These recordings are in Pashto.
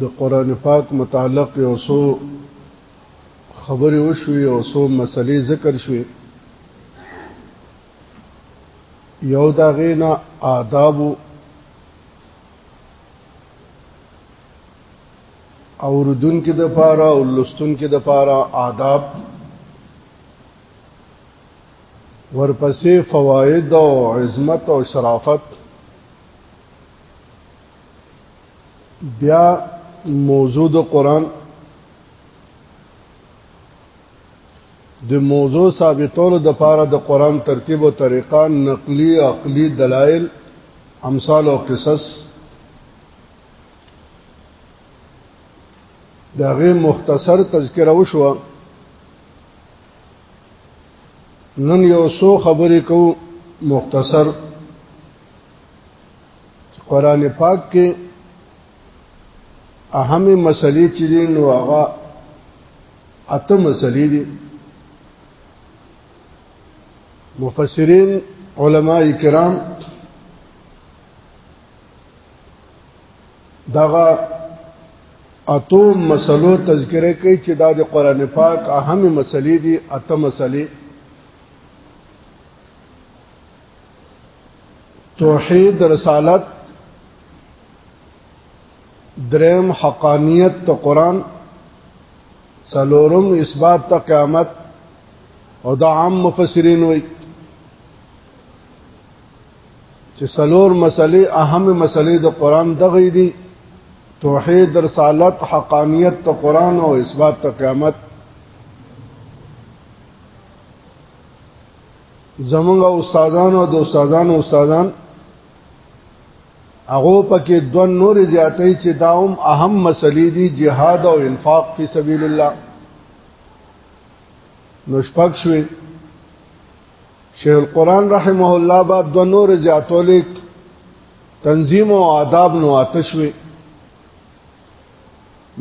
د قران پاک متعلق یو څو خبرې وشوې او څو مسلې ذکر شوې یو دا غینا آداب او ردون کې د پاره او لستون کې د پاره آداب ورپسې فواید او عظمت او شرافت بیا موضوع د قران د موضوع ثابتولو د پاره د قران ترتیب او طریقه نقلی عقلی دلایل امثال او قصص دغه مختصر تذکره وشو نن یو سو خبرې کو مختصر قران پاک کې اهمه مسلې چې دي نو هغه اته مسلې دي مفسرین علما کرام دغه اتو مسلو تذکره کوي چې دا د قران پاک اهمه مسلې دي اته مسلې توحید رسالت درم حقانیت ته قران سلورم اثبات ته قیامت او دا عام مفسرین وایي چې سلور مسلې اهم مسلې د قران دغې دي توحید رسالت حقانیت ته قران او اثبات ته قیامت زمونږ استادان او د استادانو استادان هغه پکې دو نور زیاتې چې داوم اهم مسلې دي جهاد او انفاق فی سبیل الله نو شپږ شوي شیخ القران رحمه الله با دو نور زیاتولې تنظیم او آداب نو آتشوي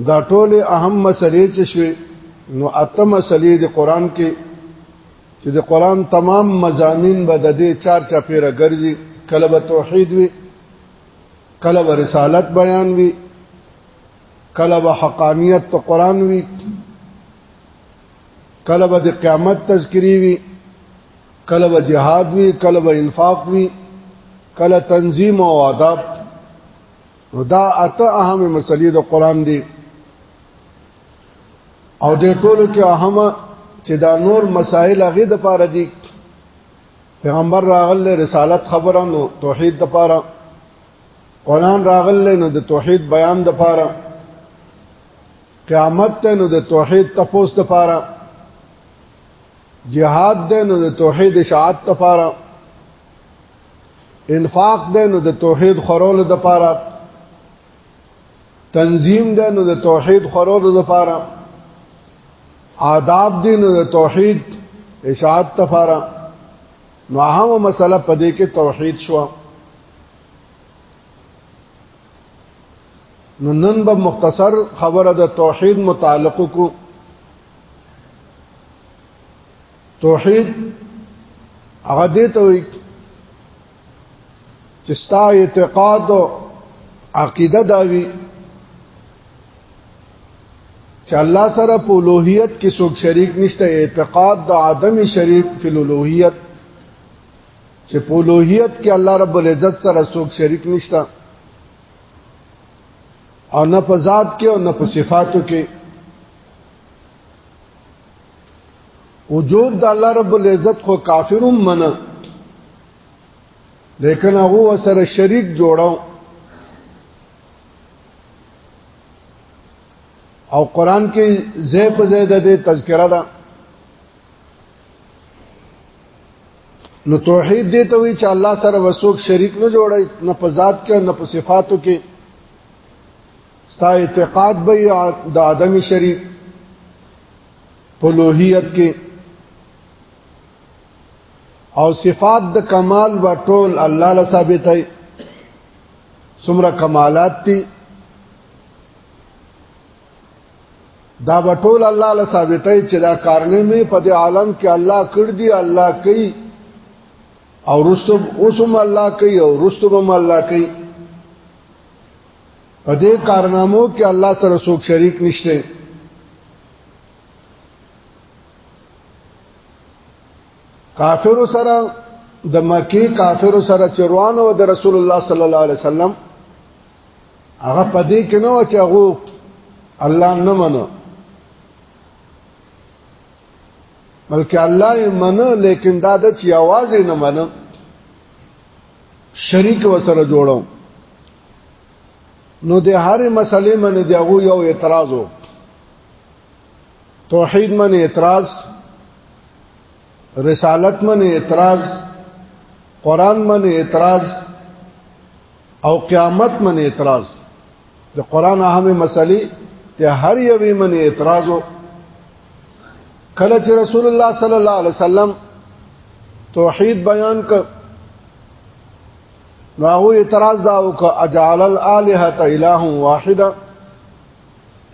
دا ټول اهم مسلې چې شوي نو اته مسلې د قران کې چې د قران تمام مزامین به د دې چار چا پیره ګرځي کله به توحید وي کله به رسالت بیان وي کله به حقانیت ته قران وي کله به د قیامت تذکری وي کله به جهاد وي کله به انفاق وي کله تنظیم او آداب نو دا اته اهمه مسلې د قران دی او د ټولو کې اهمه چې دا نور مسائل هغه د پاره دي پیغمبر راغله رسالت خبره نو توحید د پاره قران راغله نو د توحید بیان د پاره قیامت ته نو د توحید تپوس د پاره جهاد ده نو د توحید اشاعت د پاره انفاق ده نو د توحید خورولو د پاره تنظیم ده نو د توحید خورولو د پاره آداب دي نو د توحید اشاعت تفاره نو اهم مسله پدې کې توحید شو نو نن به مختصر خبره د توحید متعلق کو توحید هغه دې ته وي چې ستا اعتقاد او عقیده دا وي چې الله سره په اولوہیت کې څوک شریک نشته اعتقاد د عدم شریک په اولوہیت چې په اولوہیت کې الله رب العزت سره څوک شریک نشته او نه په ذات کې او نه په صفاتو کې وجود د الله رب العزت خو کافرون منه لیکن هغه وسره شریک جوړاو او قران کې زه په زیاده د تذکرہ ده نو توحید دې ته وی چې الله سره وسوک شریک نه جوړي نه په ذات کې نه په صفاتو کې ستا اعتقاد به د آدم شریف په لوهیت کې او صفات د کمال و ټول الله له ثابتای سمره کمالات دي دا و ټول الله له ثابتای چې دا کارنه می په دې عالم کې الله کړ دی الله کوي او رسوب اوسم الله کوي او رسوب هم الله کوي په دې کارنامو کې الله سره څوک شریک نشته کافر سره د مکی کافر سره چروان او د رسول الله صلی الله علیه وسلم هغه پدې کې نو چې هغه الله نه منو بلکې الله یې منو لیکن دا د چې आवाज نه منو شریک وسره جوړو نو د هرې مسلې باندې دی هغه یو اعتراض وو توحید باندې اعتراض رسالت باندې اعتراض قران باندې اعتراض او قیامت باندې اعتراض د قران اهمه مسلې ته هر یوې باندې اعتراض وو کله چې رسول الله صلی الله علیه وسلم توحید بیان کړ نو هغه اعتراض دا وکړه اجعل الالهه اله واحده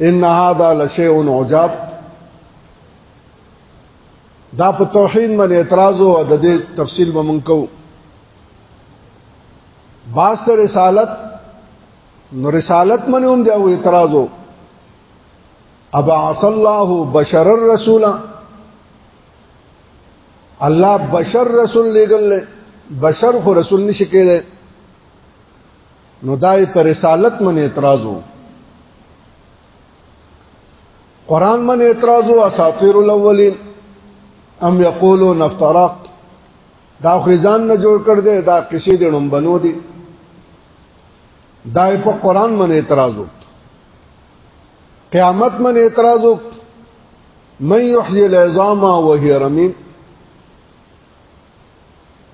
ان هذا لشيء عجاب دا په توحید باندې اعتراض او د دې تفصیل به مونږ کوو باست رسالت نو رسالت منه هم دی او اعتراض او ابعث الله بشر الرسول الله بشر رسول لګل بشر خو رسول نشي کېدای نو دای پر رسالت من اعتراض وو قران من اعتراض وو اساطیر الاولین ام یقولون افتراق دا خزان نه جوړ کړ دې دا کسی دې نوم بنو دي دا په قران باندې اعتراض وکړ قیامت باندې اعتراض وکړ من یحیی العظام وهی رمیم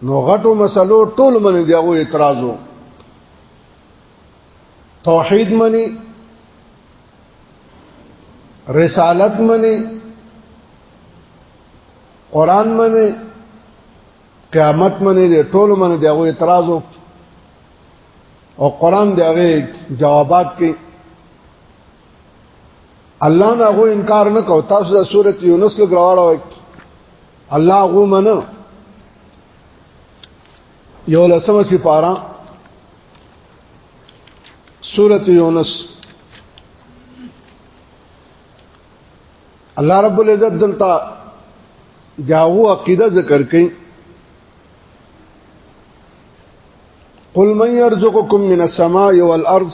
نو غټو مسلو ټول من دیغو اعتراضو توحید منی رسالت منی قران منی قیامت منی دی ټول من دیغو اعتراضو او قران دیغه جوابات کې الله نه هو انکار نه کو تاسو د سورۃ یونس لګراوړو الله غو منو یو لسمه سپارا سورۃ یونس الله رب العزت دلته داو عقیده ذکر کړي قل من يرزقكم من السماء والارض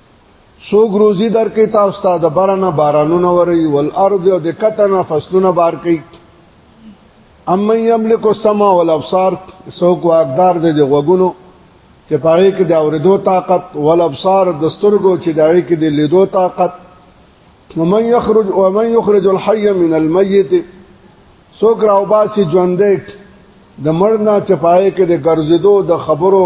سوګ روزي در کې تاسو ته د بارانه بارانونه وري ول ارض او د کتنه فصلونه بار کوي اما یملک السما والابصار سوګ واقدار دې د غوګونو چې پاره کې د اوریدو طاقت والابصار د سترګو چې دای کې د لیدو طاقت ومن یخرج ومن یخرج الحي من الميت سوګ راو باسي ژوندې د مرنا چې پاره کې د ګرځېدو د خبرو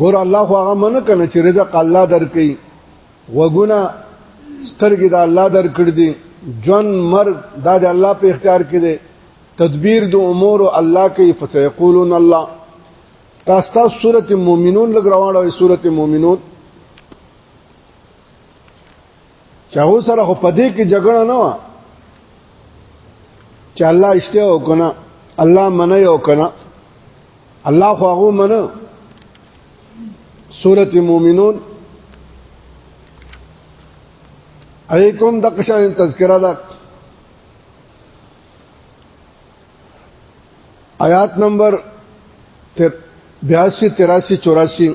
ګور الله خو هغه منه کنه چې رزق الله درکې وګونه سترګې د الله درکړ دي جون مرګ دا د الله په اختیار کې دي تدبیر د امور الله کې فسيقولون الله تاسو تاسو سورته مؤمنون لګراوړو سورته مؤمنون چې هغه سره خو پدې کې جګړه نه و چې الله اشته او کنه الله منه او کنه الله خو هغه منه سورۃ المؤمنون ایکم د قشان تذکرہ دا آیات نمبر 82 83 84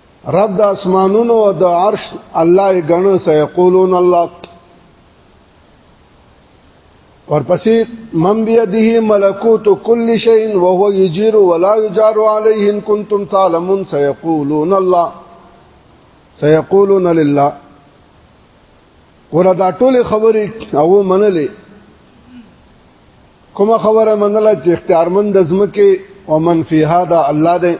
رب د اسمانونو او د عرش الله غنو سيقولون الله ورپسې من بيده ملکوت كل شيء وهو يجير ولا يجار عليه ان كنتم تعلمون سيقولون الله سيقولون لله وردا ټول خبرې او منلې کومه خبره منله چې اختیارمند زمکه او من فیها دا الله دی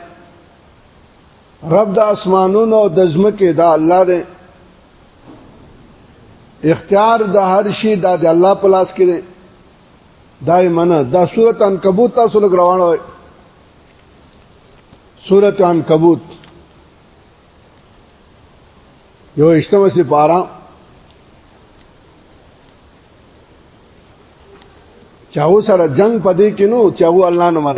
رب د اسمانونو او د زمکه دا الله دی اختیار د هر شي د الله په لاس کې دی دا یې منه دا سورته عنکبوت تاسو لګ روان وای سورته عنکبوت یو اشتمه سي پارا چاو سره جنگ پدې کې نو چاو الله نه مړ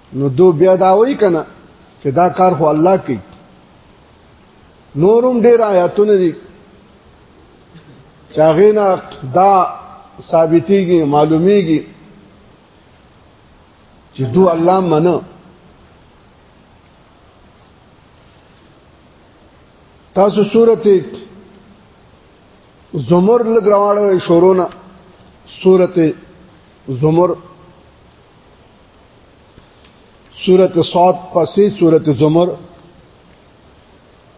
نو دو بیا دا وایي کنه چې دا کار خو الله کوي نورم ډیر آیاتونه دي چاغینا دا ثابتېږي معلومیږي چې دو الله منه تاسو سورته زمر لګراوړې شورونه سورته زمر سورت صاد پسې سورت زمر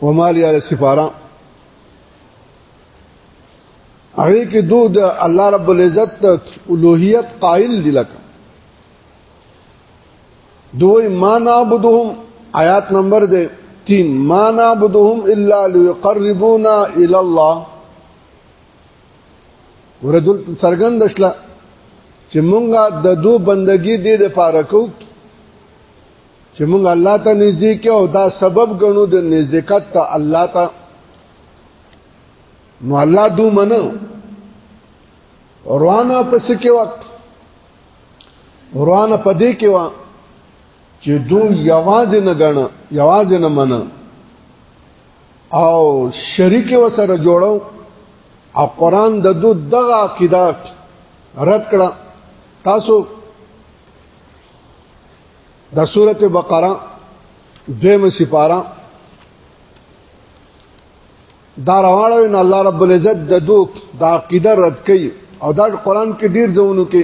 ومالی علی سفارا هغه کې دو د الله رب العزت الوهیت قائل دي لکه دوی ما نعبدهم آیات نمبر دے تین ما نعبدهم الا ليقربونا الى الله ورته سرګند شله چې مونږه د دو بندگی دې د پاره کو چې مونږ الله ته نږدې کې او دا سبب ګڼو د نزدېکت ته الله ته نو الله دو منو روانه پس کې وخت روانه پدې کې وا چې دو یوازې نه غنه یوازې نه منه او شریک وسره جوړو او قران د دو دغه عقیده رد کړه تاسو د سورته بقره دویم سپاره دا راوړل ان الله رب العزت د دو د عقیده رد کړي او دا قران کې ډیر ځونو کې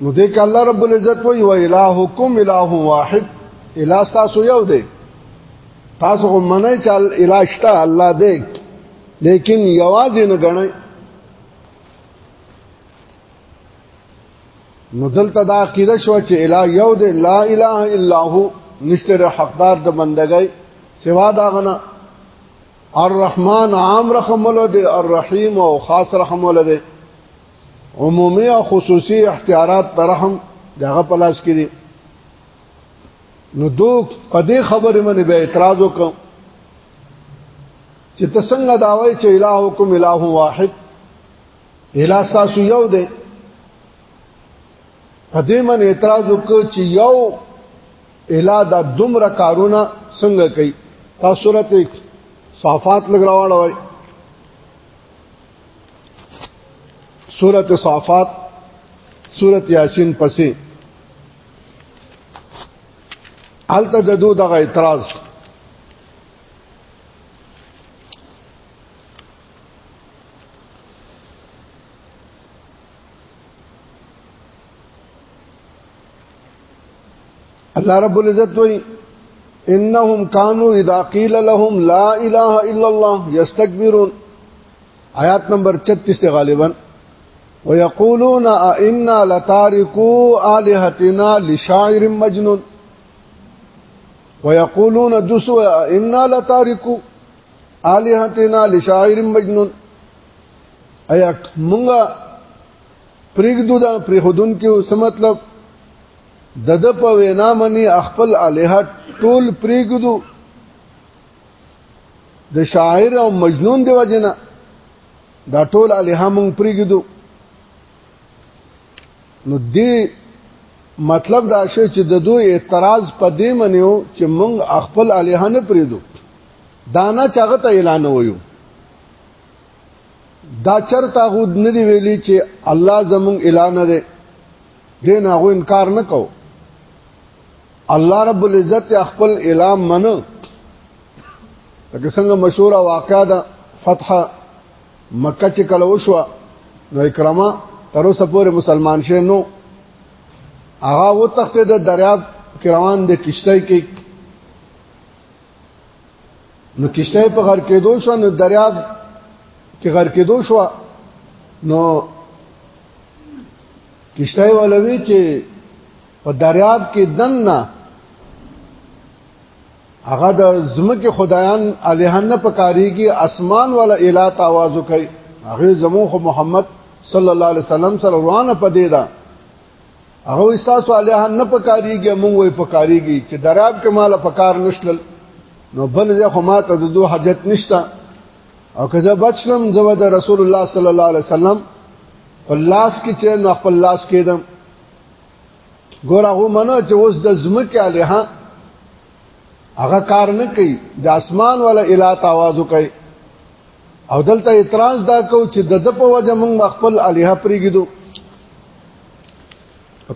نو دې ک الله رب العزت وی و الہکم الہ واحد الہ تاسو یو دی تاسو هم منئ چې الہ شته الله دې لیکن یوازې نه غنئ نو دلته دا عقیده شو چې الہ یو دی لا الہ الا هو نشتر حقدار د بندګۍ سوا دا غنه الرحمن عام رحم ولده الرحیم او خاص رحم ولده عمومي او خصوصي اختیارات ترحم دغه پلاس کې دي نو دو په دې خبرې باندې به اعتراض وکم چې ته څنګه داوای چې الہکم الہ واحد الہ ساسو یو دی په دې من اعتراض وکړ چې یو الہ دا دومره کارونه څنګه کوي تاسو سورته صفات لګراوړوي سورت صافات سورت یاسین پسې الته د دوه دغه اعتراض الله رب العزت وی انهم كانوا اذا قيل لهم لا اله الا الله يستكبرون آیات نمبر 36 غالبا ويقولون ائنا لتاركو الهتنا لشاعر مجنون ويقولون دسو ائنا لتاركو الهتنا لشاعر مجنون ایا مونږه پرېږدو دا پرېخدون کې څه مطلب د د په وینا منی خپل الها ټول پریګدو د شاعر او مجنون دی وجنه دا ټول الها مونږ پریګدو نو دې مطلب دا شی چې د دوی اعتراض په دې منیو چې مونږ خپل الها نه پریدو دانا چاغه ته اعلان ویو دا چرته غود نه دی ویلي چې الله زمونږ اعلان نه دی دین هغه انکار نه کو الله رب العزت خپل اعلان منو لکه څنګه مشهور واقعا ده فتح مکه چې کله وشو نو اکرامه تر اوسه پورې مسلمان شې نو هغه و تخته د دریاب کروان د کشته کې نو کشته په غر کې دوه شو نو دریاب کې غر کې دوه شو نو کشته ولوي چې په دریاب کې دننه هغه د زمکه خدایان الہان نه پکاريږي اسمان ولا اله تواز کوي هغه زمو خو محمد صلی الله علیه وسلم سره روانه پدې ده هغه احساس الہان نه پکاريږي مونږ وې پکاريږي چې دراب کې مال پکار نشل نو بل ځه خو ما ته د دوه حاجت نشته او که زه بچلم زه د رسول الله صلی الله علیه وسلم په لاس کې چې نو خپل لاس کېدم ګور هغه منو چې اوس د زمکه له هغه کار نه کوي د اسمان ولا اله تواز کوي او دلته اعتراض دا کو چې د د په وجه موږ خپل الها پرېږدو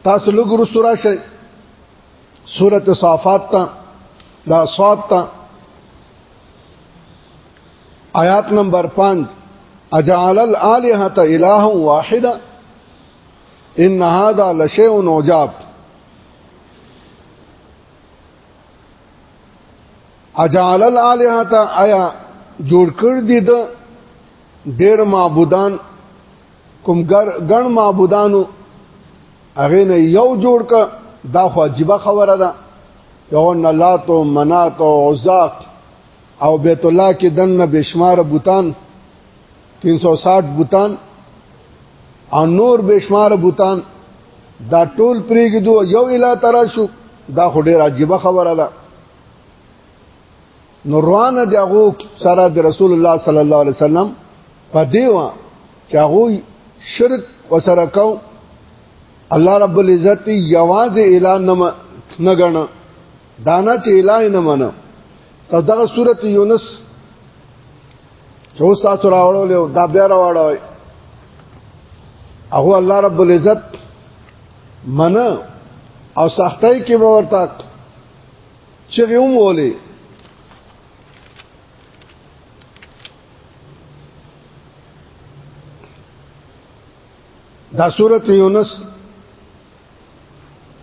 تاسو لوګ رسو راشئ سورته صافات ته دا صاد ته آیات نمبر 5 اجعل الالهه اله واحده ان هذا لشيء عجاب اجعل الالهه آیا جوړ کړ دي د ډېر معبودان کوم ګڼ معبودانو هغه نه یو جوړ ک دا خو عجیب خبره ده یو نه لاتو مناتو عزاق او بیت الله کې دنه بشمار بوتان 360 بوتان او نور بشمار بوتان دا ټول پریګدو یو اله ترا شو دا خو ډیر عجیب خبره ده نو روان دی هغه سره د رسول الله صلی الله علیه وسلم په دیوا چې هغه شرک وسره کو الله رب العزت یواز اله نه نه غنه دانا چې اله نه منه ته دغه سورته یونس څو تاسو راوړل دا بیا راوړل هغه الله رب العزت منه او سختای کې ورته چې هم ولي دا سورت یونس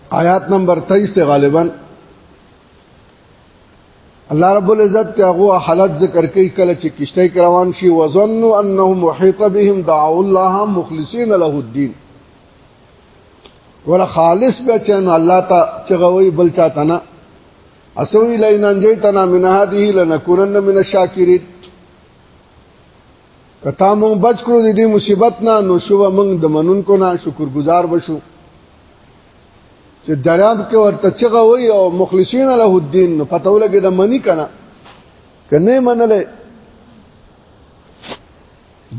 آیات نمبر 23 ته غالبا الله رب العزت ته هغه حالت ذکر کوي کله چې کشته روان شي وظنوا انهم محيط بهم دعوا الله مخلصين له الدين ور خالص به چن الله ته چغوي بل چاته نه اسوي لئن انجيتنا من هذه لنكونن من الشاكرين کتا مونږ بچ کړو د دې مصیبت نه نو شو مونږ د منونکو نه شکرګزار بشو چې درام کې ورته چغه وای او مخلصین له الدين نو پته ولګي د منی کنه کنه منله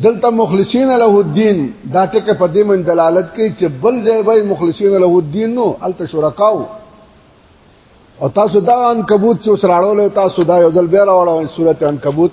دلته مخلصین له الدين دا ټکه په دې من دلالت کوي چې بل ځای به مخلصین له الدين نو الته شرکاو او تاسو دا عنکبوت چې سراړول تاسو دا یو ځل بیا راوړل سورته عنکبوت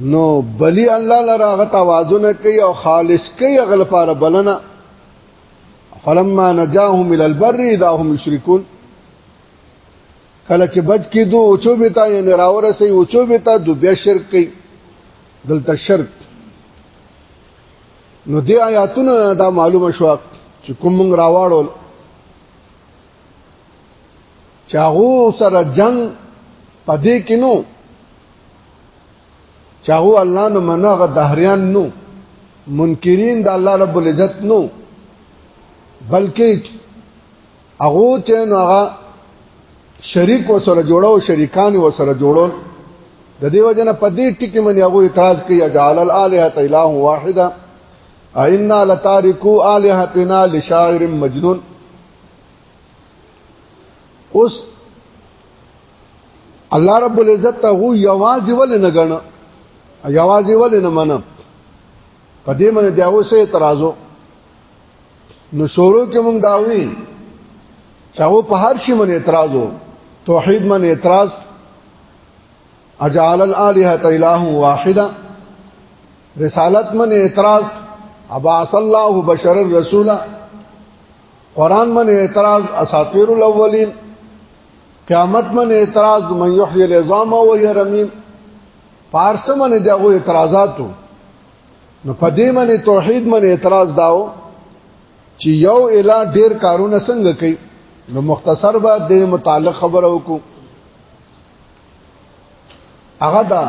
نو بلی الله لره هغه توازن کوي او خالص کوي هغه لپاره بلنه فلما نجاهم الى البر اذا هم يشركون کله چې بچ کې دو اوچو بتا یې نراوره سي اوچو بتا دو بیا شرک کوي دلته شرک نو دې آیاتونه دا معلومه شو چې کوم راواړو چاغو سره جنگ پدې کې نو چاغو الله نو منغه دهریان نو منکرین د الله رب العزت نو بلکې هغه چې هغه شریک وسره جوړو شریکان وسره جوړو د دې وجنه په دې ټکی باندې هغه اعتراض کوي جعل الالهه اله واحده ائنا لتارکو الہتنا لشاعر مجنون اوس الله رب العزت ته هو یوازې ول نه غن یوازې ول نه من په دې باندې دا اوسه اعتراضو نو شروع کې مونږ داوی چې هو په هر شي باندې اعتراضو توحید باندې اعتراض اجعل الالهه اله واحده رسالت من اعتراض ابا صلی الله بشر الرسول قران من اعتراض اساطیر الاولین قیامت من اعتراض من یحیی العظام و هی رمیم پارس من دغه اعتراضاتو نو پدې من توحید من اعتراض داو چې یو اله ډیر کارونه څنګه کوي نو مختصر به د متعلق خبره وکړو هغه دا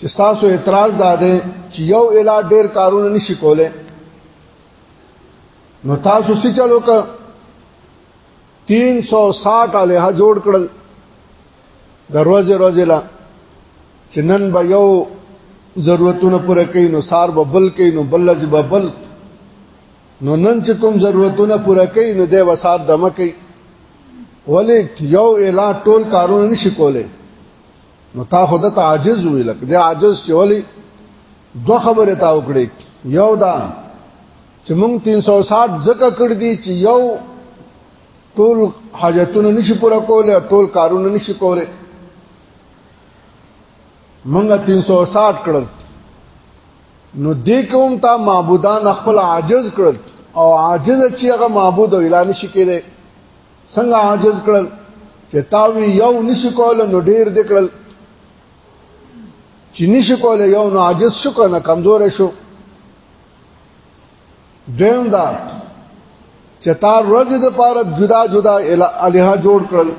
چې تاسو اعتراض داده چې یو اله ډیر کارونه نشي کوله نو تاسو سی چلو که 360 علیه جوړ کړل د روز روز لا چې نن به یو ضرورتونه پوره کړي نو سار به بل کړي نو بل لز به بل نو نن چې کوم ضرورتونه پوره کړي نو د وسار دمه کوي ولې یو اعلان ټول کارونه نشي کولای نو تا خو د عاجز وی لکه د عاجز چې ولی دوه خبره تا وکړي یو دا چې مونږ 360 زکه کړ دي چې یو ټول حاجتونه نشي پوره کوله ټول کارونه نشي کوله مونږ 360 کړل نو دې کوم تا معبودان خپل عاجز کړل او عاجز چې هغه معبود ویلا نشي کېده څنګه عاجز کړل چې تاوی یو نشي کول نو ډیر دکړل چې نشي کول یو نو عاجز شو کنه کمزور شو دویم دا چې تا روز د پاره جدا جدا الها جوړ کړل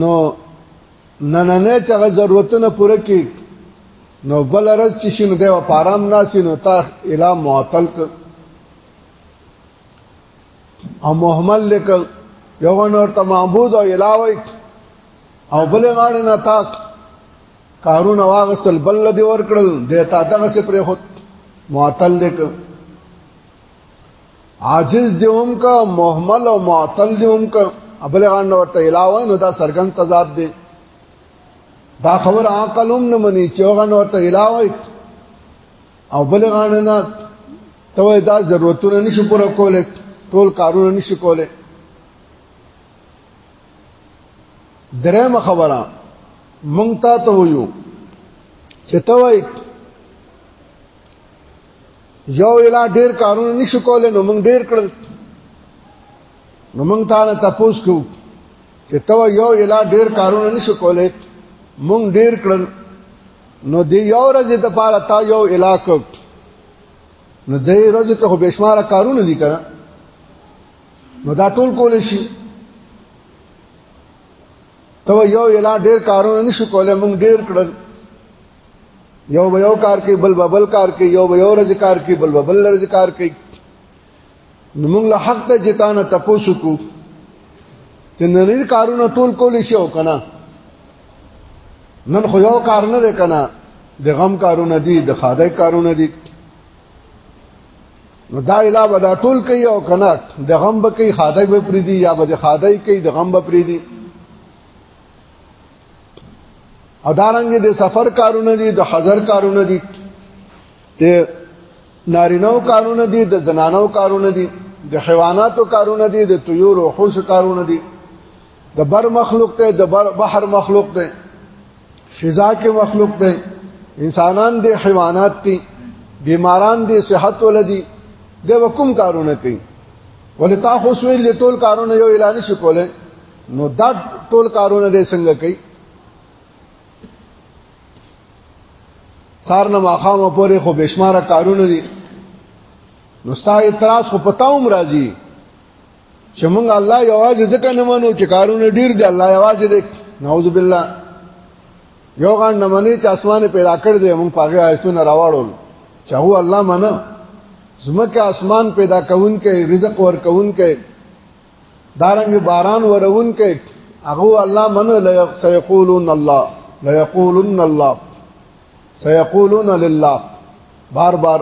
نو نننه چې ضرورتونه پوره کی نو بل رز چې شنو دی و پارام ناسینو تا اله معطل کړ او محمل لک یو نور ته معبود او الوی او بل غاړه نه تا کارونه واغستل بل دی ور کړل د تا دغه سي پر خود معطل لک عاجز دیوم کا محمل او معطل دیوم کا ابل غان ورته علاوه نو دا سرګن تضاد دی دا خبر عقلوم نه مني چې غان ورته علاوه او بل غاڼه نه ته دا ضرورتونه نشي پوره کوله ټول کارونه نشي کوله درېم خبره مونږ ته ته ویو چې ته وای یو الا ډیر کارونه نشو کولای نو مونږ ډیر کړل نو مونږ ته نه تپوس کو چې ته یو الا ډیر کارونه نشو کولای مونږ ډیر کړل نو دی یو ورځ د پاره تا یو علاقه نو دی ورځ ته خو بشمار کارونه دي کنه نو دا ټول کول شي ته یو الا ډیر کارونه نشو کولای مونږ ډیر کړل یو به یو کار کوي بل به بل کار کوي یو به یو ورځ کار کوي بل به بل ورځ کار کوي نو موږ له حق ته جتانه تپوسو کو چې نن کارونه ټول کول شي او کنه نن خو یو کار نه دی کنه د غم کارونه دي د خاده کارونه دي نو دا علاوه دا ټول کوي او کنه د غم به کوي خاده به پری دي یا به د خاده کوي د غم به پری دي ادارنګ د سفر کارونه دي د حضر کارونه دي ته نارینو کارونه دي د زنانو کارونه دي د حیواناتو کارونه دي د طيور او حوش کارونه دي د بر مخلوق ته د بحر مخلوق ته فضا کې مخلوق ته انسانان دي حیوانات دي بیماران دي صحت ولدي د وکم کارونه کوي ولې تا خو سوی له ټول کارونه یو اعلان شي کوله نو دا ټول کارونه دې څنګه کوي سار نه ماخامه پورې خو بشمار کارونه دي نو ستا اعتراض خو پتاوم راځي چې مونږ الله یوازې ځکه نه منو چې کارونه ډیر دي الله یوازې دې نعوذ بالله یو غان نه مني چې اسمانه پیدا کړ دې مونږ پاګه آیتونه راوړل چې هو الله منه زمکه اسمان پیدا کون کې رزق ور کون کې دارنګ باران ورون کې هغه الله من لا سيقولون الله لا يقولون الله سيقولون لله بار بار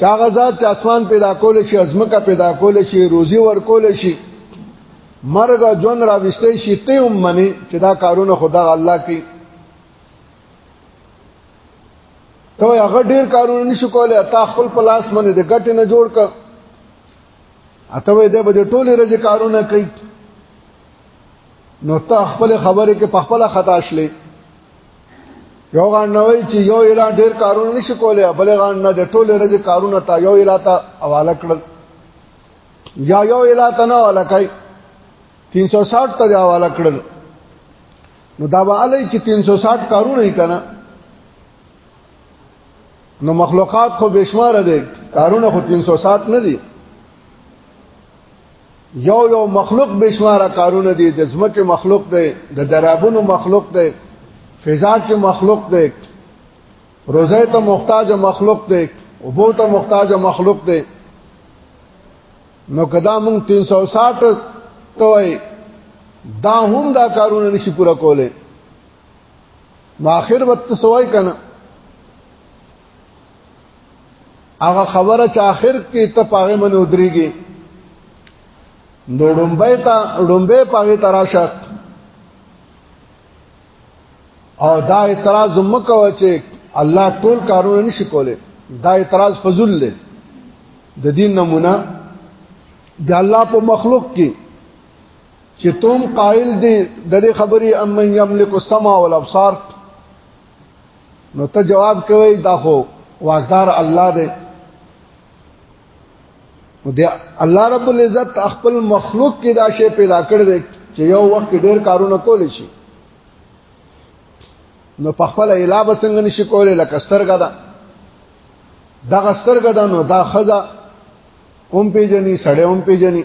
چاغزات چې اسمان پیدا کول شي ازمکه پیدا کول شي روزي ور کول شي مرګ جون را وستې شي ته هم مني چې دا کارونه خدا الله کوي ته هغه ډیر کارونه نشو کولای تا خپل پلاس باندې د ګټ نه جوړ کړ اته وې ده به ټوله رزق کارونه کوي نو ته خپل خبره کې په خپل خطا شلې یو غان نه وای چې یو اله ډیر کارونه نشي کولای بل غان نه د ټوله رزق کارونه تا یو اله تا حواله کړل یا یو اله تا نه حواله کړ 360 ته حواله کړل نو دا به علي چې 360 کارونه یې کنه نو مخلوقات خو بشمار دي کارونه خو 360 نه دي یو یو مخلوق بشمار کارونه دي د زمکه مخلوق دی د درابونو مخلوق دی فضا کې مخلوق دی روزه ته محتاج مخلوق دی اوبو ته محتاج مخلوق دی نو کدا مونږ 360 توای دا هم دا کارونه نشي پورا کوله نو اخر وخت سوای کنه هغه خبره چې اخر کې ته پاغه من ودرېږي نو ډومبه تا ډومبه پاغه تراشه او دا اعتراض مکو چې الله ټول کارونه نشي کوله دا اعتراض فضل له د دین نمونه د الله په مخلوق کې چې تم قائل دي د دې خبرې ام من یملک السما والابصار نو ته جواب کوي دا خو واغدار الله دی نو دی الله رب العزت خپل مخلوق کې دا شی پیدا کړ دی چې یو وخت ډیر کارونه کول شي نو په خپل اله بسنګ نشي کولای لکه سترګه ده دا سترګه ده نو دا خزه اوم پیجنې سړې اوم پیجنې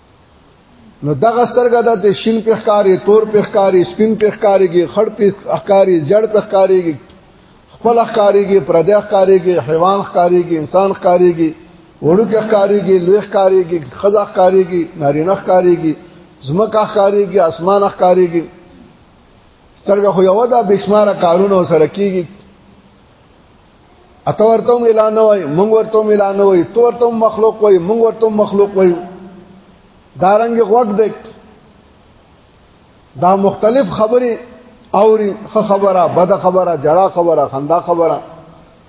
نو دغه سترګه د شین په ښکاری تور په ښکاری سپین په ښکاریږي خړ په ښکاری جړ په ښکاریږي خپل ښکاریږي پردې ښکاریږي حیوان ښکاریږي انسان ښکاریږي وړوکه ښکاریږي لوی ښکاریږي خزه ښکاریږي نارینه ښکاریږي زمکه ښکاریږي اسمان ښکاریږي سترګه خو یو ده بشمار کارونه سره کیږي اته ورته اعلان وای مونږ ورته اعلان وای تو ورته مخلوق وای مونږ ورته مخلوق وای دارنګ غوږ دک دا مختلف خبره اوري خ خبره بد خبره جړه خبره خندا خبره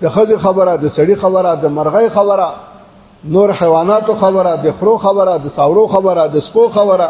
د خځه خبره د سړي خبره د مرغۍ خبره نور حیواناتو خبره د خرو خبره د ساورو خبره د سپو خبره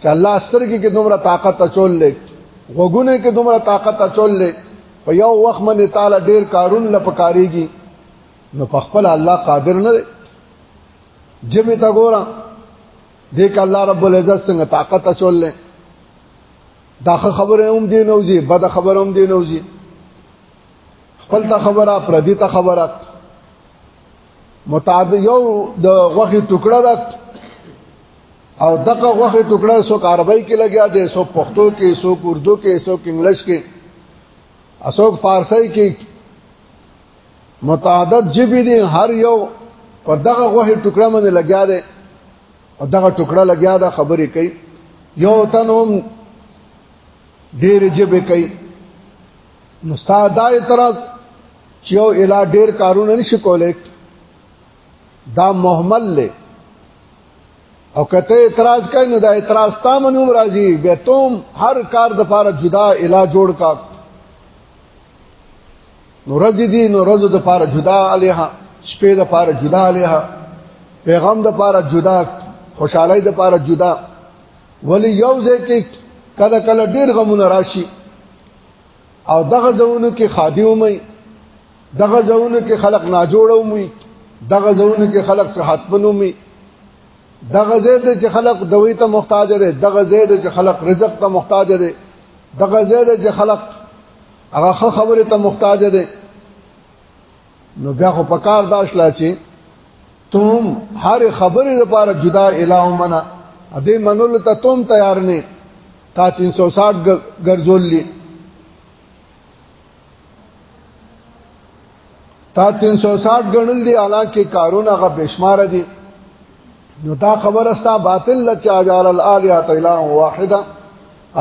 چې الله سترګې کې دومره طاقت اچول لې غوګونه کې دومره طاقت اچول لې په یو وخت باندې تعالی ډیر کارون لپکاريږي نو په خپل الله قادر نه دی جمع تا ګورم دیک الله رب العزت څنګه طاقت اچول لې دا خبره هم دی نوځي بد خبره هم دی نوځي خپل ته خبره پردي ته خبره متعد یو د غوخي ټوکړه ده او دغه غوخي ټوکړه سو عربی کې لګیا دی سو پښتو کې سو اردو کې سو انګلیش کې اسوک فارسی کې متعدد جبی دي هر یو پر دغه غوخي ټوکړه باندې لګیا دی او دغه ټوکړه لګیا ده خبرې کوي یو تنوم ډېر جبه کوي نو ستا دا اعتراض چې یو اله ډیر کارونه نشي کولای دا محمل له او کته اعتراض کوي نو دا اعتراض تا منوم راځي به تم هر کار د پاره جدا اله جوړ کا نو رز دي نو رز د پاره جدا الیه شپې د پاره جدا الیه پیغام د پاره جدا خوشحالي د پاره جدا ولی یو ځکه کله کله ډیر غمونه راشي او دغه زونو کې خادي ومي دغه زونو کې خلق ناجوړ ومي دغه زونو کې خلق صحت بنومي دغه زید چې خلق دوی ته محتاج دي دغه زید چې خلق رزق ته محتاج دي دغه زید چې خلق هغه خبره ته محتاج دي نو بیا خو پکار دا شلا چې تم هر خبرې لپاره جدا الہ منا ا دې منلو ته تم تیار نه تا 360 ګرځولې تا 360 ګڼل دي حالانکه کارونه غو بشمار دي نو دا خبره ستا باطل لچا جعل الالهه الا واحده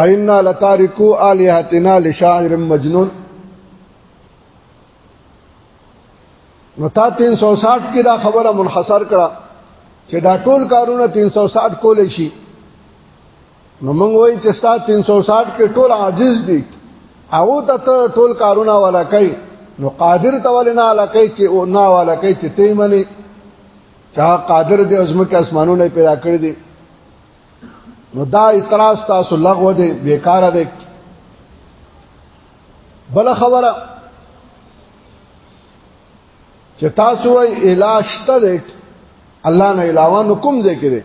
ائنا لتارکو الہتنا لشاعر مجنون نو تا 360 کې دا خبره منحصر کړه چې دا ټول کارونه 360 کول شي نو موږ وایو چې ستا 360 کې ټول عاجز دي هغه ته ټول کارونه ولا کوي نو قادر ته ول نه ولا کوي چې او نه ولا کوي چې ته مني چا قادر دې عظمت کې اسمانونه پیدا کړی دي نو دا اعتراض تاسو لغوه دي بیکاره دي بل خبره چې تاسو وای علاج ته دې الله نه علاوه نو کوم ځای کې دې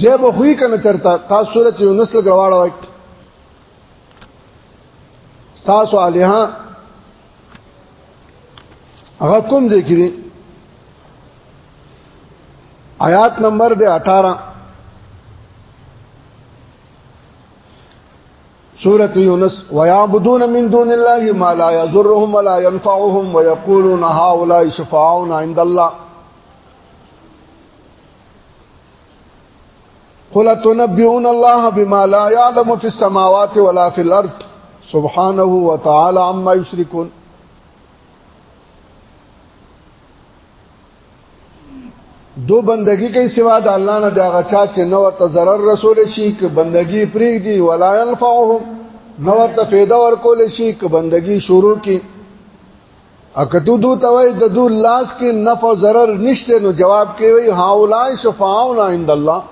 زیب خوې کنه چرتا تاسو سورته یونس لګواړه وای تاسو الها هغه کوم ځای کې دې آیات نمبر دې 18 سورة يونس ويعبدون من دون الله ما لا يضرهم ولا ينفعهم ويقولون هؤلاء شفعاؤنا عند الله قل تنبئون الله بما لا يعلم في السماوات ولا في الأرض سبحانه وتعالى عما يشركون دو بندگی کوي سوا د الله نه دا غچا چې نو ورته zarar رسول شي ک بندگی پریګ دی ولا ينفعهم نو ورته فایده ورکول شي ک بندگی شروع کی اکدو دو توي د دو لاس کې نفع zarar نشته نو جواب کوي هاولای شفاعنا عند الله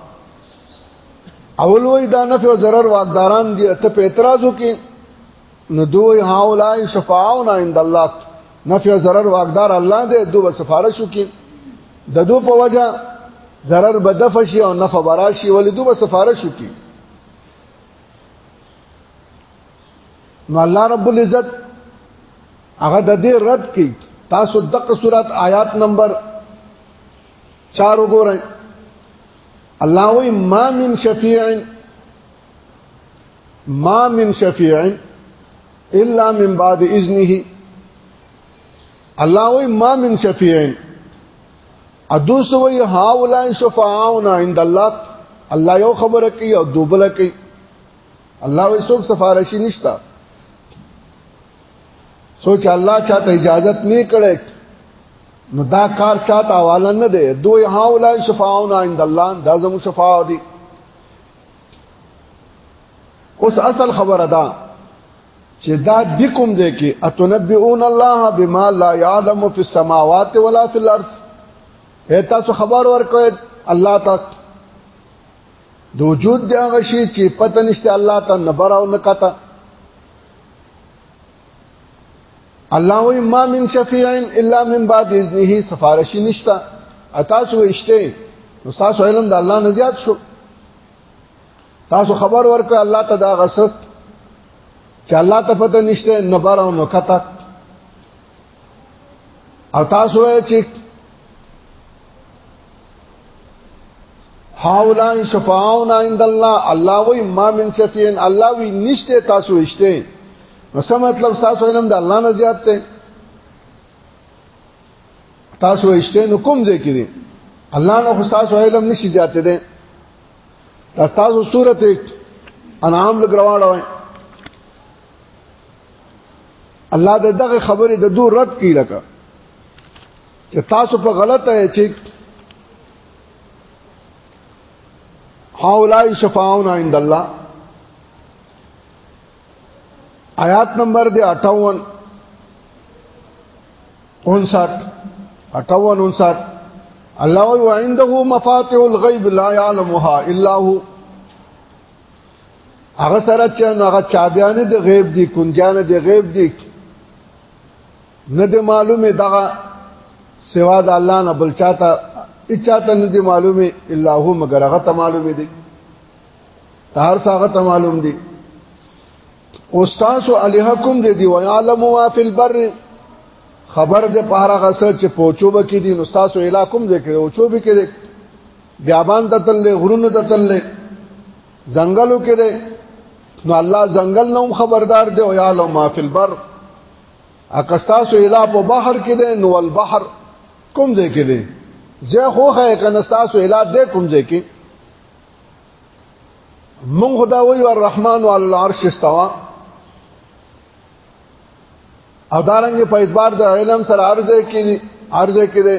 اول وای دا نفع او zarar واقداران دي ته په اعتراض وکي نو دوی هاولای شفاعونا عند الله نفع ضرر واقدار الله دې دوی سفارش وکي د دوی په وجه ضرر به دفع شي او نفع براشي ولې دوی سفارش وکي نو الله رب العزت هغه د دې رد کړي تاسو دغه صورت آیات نمبر 4 وګورئ الله وی ما من شفیع ما من شفیع الا من بعد اذنه الله وی ما من شفیع ادوس وی هاولا شفاعون عند الله الله یو خبره کوي او دوبله کوي الله وی څوک سفارشی نشتا سوچ الله چاته اجازت نه کړي نو دا کار چاته حواله نه دی دوی هاولا شفاعون عند الله دا زمو شفاعه دي اوس اصل خبره ده چې دا د کوم ځای کې اتنبئون الله بما لا يعلم في السماوات ولا في الارض هتا څو خبر ورکوي الله تعالی د وجود د هغه شی چې پته نشته الله تعالی نه براو نه کته الله وی ما من شفیع الا من بعد اذنه سفارشی نشتا اتا سو اشته نو تاسو علم د الله نه زیات شو تاسو خبر ورکړه الله ته دا غصت چې الله ته پته نشته نه بار او نه کته او تاسو چې هاولای شفاعون عند الله الله وی ما من شفیعن الله وی نشته تاسو اشته نو څه مطلب تاسو علم د الله نه زیات ته تاسو اشته نو کوم ځای کې دي الله نه خو تاسو علم نشي زیات دي تاسو سورته انعام لګراوړوي الله د دغه خبرې د دو رد کی لکه چې تاسو په غلطه یې چې هاولای شفاعون عند الله آیات نمبر دی 58 59 58 59 الله و عنده مفاتيح الغيب لا يعلمها الا هو هغه سره چې هغه چابيان دي غيب دي کنجان دي غيب دي نه دی معلومه دغه سوا د الله نه بل چاته اچاته نه دی معلومه الا هو مگر هغه ته معلومه دی تهر ساغه ته معلوم دی استاد الہکم دې دی ويعلم ما فی البر خبر دې په هر هغه څه چې پوچو بکې دي نو تاسو الہکم دې کې او چوبې کې دې بیابان ته تللې غرونو ته تللې ځنګلو کې دی نو الله ځنګل نوم خبردار دی او یا لو ما فی البر اکستاسو اله په بحر کې دی نو البحر کوم ځای کې دی زه خو خه کنه تاسو اله دې کوم ځای کې مون خدا وی الرحمن علی العرش استوا او دارنګ په اعتبار د علم سره عرضه کې عرضه کې دی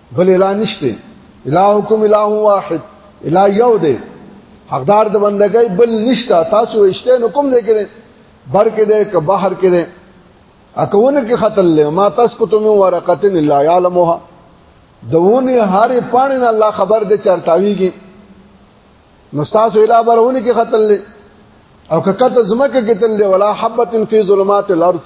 بل اله نشته الهکم اله واحد اله یو دی حقدار د بندګۍ بل نشته تاسو اشته نو کوم ځای کې دی بر کې دی که بهر کې دی اکونه کې خطل له ما تسقط من ورقه الا يعلمها دونه هر پانی نه الله خبر دې چرتاویږي نو تاسو اله برونه کې خطل له او که کته زمکه کې تل ولا حبتن فی ظلمات الارض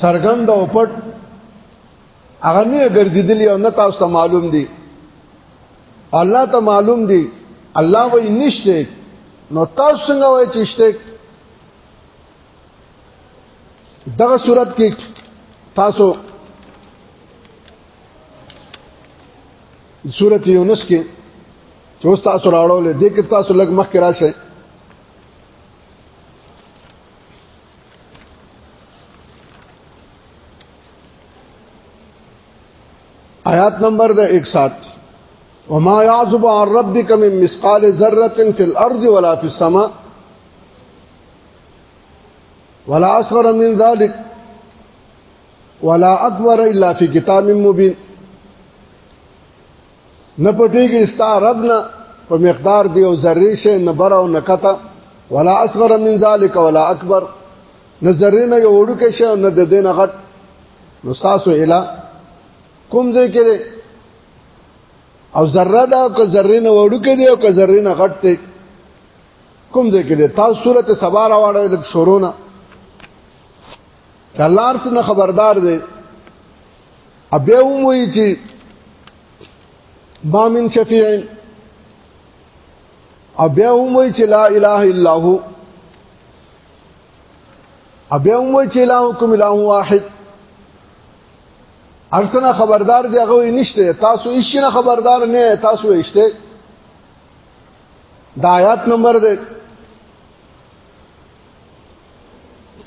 سرګند او پټ هغه نه ګرځیدلی او نه تاسو ته معلوم دی الله ته معلوم دی الله وای نشته نو تاسو څنګه وای چې شته دغه صورت کې تاسو سورت یونس کې چې اوس تاسو راوړل دي کې تاسو لګ مخ کې راشه آیات نمبر ده 61 وما يعذب عن ربك من مثقال ذره في الارض ولا في السماء ولا اصغر من ذلك ولا اكبر الا في كتاب مبين نه پټیږي ستا رب نه په مقدار دی او ذره شي نه بر او نه کته ولا اصغر من ذلك ولا اکبر نه ذره نه یو وړو کې شي نه د دین غټ نو تاسو اله کوم ځای کې دی او ذره دا او که ذره نه وړو کې دی او که ذره نه غټ دی کوم ځای کې دی تاسو سورته سبا راوړل د شورونه کلار څخه خبردار دی ابه وموي چې ما من شفیع ابه وموي چې لا اله الا هو ابه وموي چې الهکم اله واحد ارسنه خبردار دی هغه نشته تاسو هیڅ نه خبردار نه تاسو هیڅته د آیات نمبر دی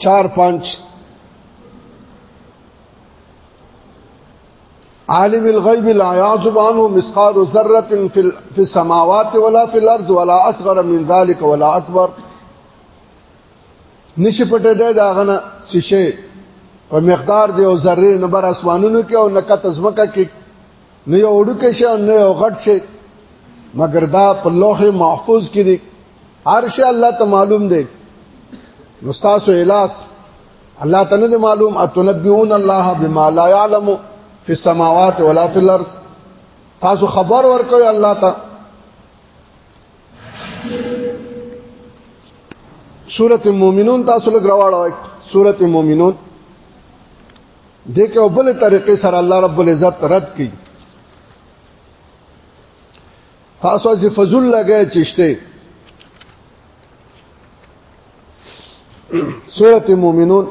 چار پنځ عالم الغیب لا يعزب عنه مثقال ذره في السماوات ولا في الارض ولا اصغر من ذلك ولا اكبر نشي پټه ده دا غنه شیشه په مقدار دی او ذره نه بر اسمانونو کې او نکت ازمکه کې نه یو وړو کې شه نه یو غټ شه مګر دا په لوح محفوظ کې دی عرش الله ته معلوم دی نو تاسو الات الله ته نه معلوم اتنبئون الله بما لا يعلم في السماوات ولا في الارض تاسو خبر ورکوي الله ته سورة المؤمنون تاسو لګ راوړوي سورة المؤمنون دغه بل طریقې سره الله رب العزت رد کړي تاسو ځې فضل لګای چشته سورۃ المؤمنون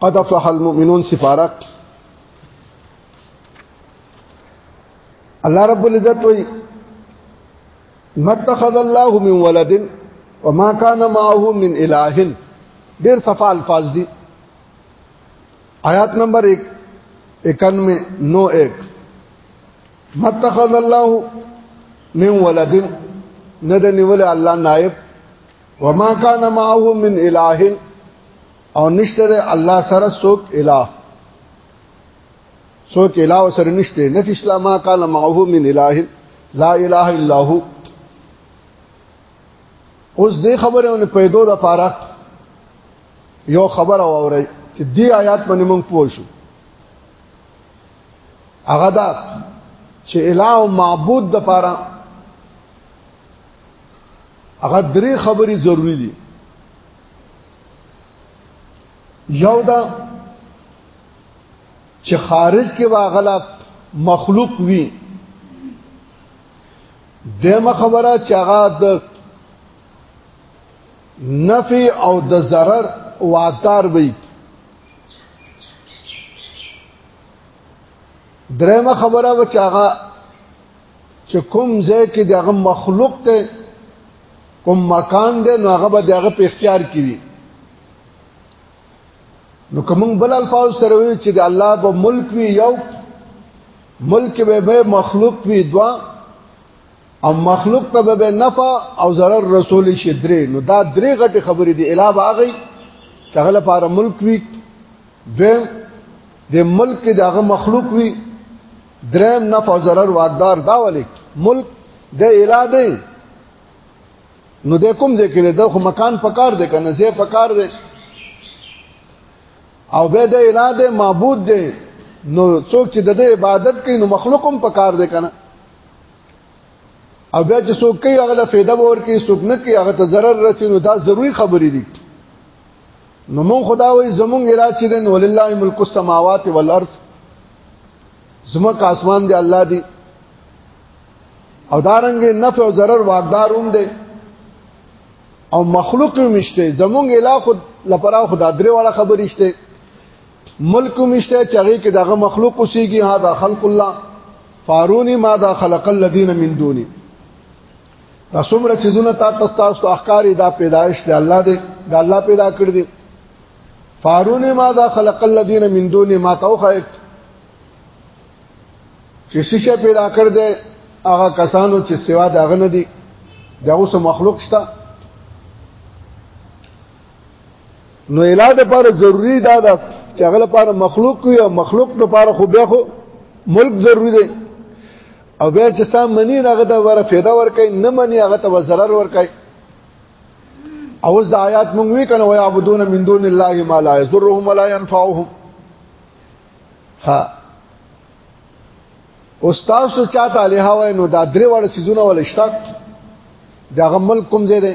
قد افلح المؤمنون سفارت الله رب العزت وی اتخذ الله من ولد وما كان معه من اله ډیر صفا الفاظ دي آیات نمبر 1 91 91 متخذ الله من ولد ند نیول الله نائب وما كان معه من اله او نشته الله سره سوک اله سوک اله سره نشته نفي اسلام ما قال معه من اله لا اله الا هو اوس دې خبره ونه پیدو د پاره یو خبر او اوري چې دی آیات باندې موږ پوه شو هغه دا چې الہ او معبود د پاره هغه درې خبرې ضروری دي یو دا چې خارج کې واغلا مخلوق وي دمه خبره چې هغه د نفی او د ضرر واتار وي درېمه خبره و چې هغه چې کوم ځای کې دغه مخلوق ته کوم مکان دی نو هغه به دغه په اختیار کې وي نو کوم بل الفاظ سره وي چې د الله په ملک وي یو ملک به به مخلوق وي دوا او مخلوق ته به نفع او ضرر رسول شي درې نو دا درې غټي خبرې دي الا باغی چغه لپاره ملک وی دویم د ملک کې دغه مخلوق وی دریم نفع او ضرر واقدار دا ولیک ملک د الا دی نو د کوم ځای کې د خو مکان پکار دی کنه زه پکار دی او به د الا دی معبود دی نو څوک چې د عبادت کوي نو مخلوق هم پکار دی کنه او بیا چې څوک کوي هغه له فایده ور کوي څوک نه کوي هغه ته ضرر رسي نو دا ضروری خبرې دي نو مون خدا وي زمونږ را چې دین ولله ملک السماوات والارض زمکه اسمان دی الله دی او دارنګ نفع او ضرر واقدار هم دی او مخلوق مشته زمونږ اله خود لپاره خدا درې واړه خبرې شته ملک مشته چې هغه کې دغه مخلوق اوسېږي ها دا خلق الله فارونی ما دا خلق الذين من دوني دا څومره سيزونه تاسو تاسو احکاري دا پیدایش دی الله دی دا الله پیدا کړ دی فارونی ما دا خلق الذين من دوني ما توخه چې شیشه پیدا کړ دی هغه کسانو چې سوا داغه نه دي دغه مخلوق شته نو اله د لپاره ضروری دا ده چې هغه لپاره مخلوق وي او مخلوق د لپاره خو به خو ملک ضروری دی او بیا چې سام منی هغه د وره فایده ورکړي نه منی هغه ته ضرر ورکړي او اوس د آیات مونږ وی کنه وای عبدون من دون الله ما لا یضرهم ولا ينفعهم ها استاد څه چاته له هوا نو دا درې وړ سيزونه ولشتاق دغه ملک کوم ځای دی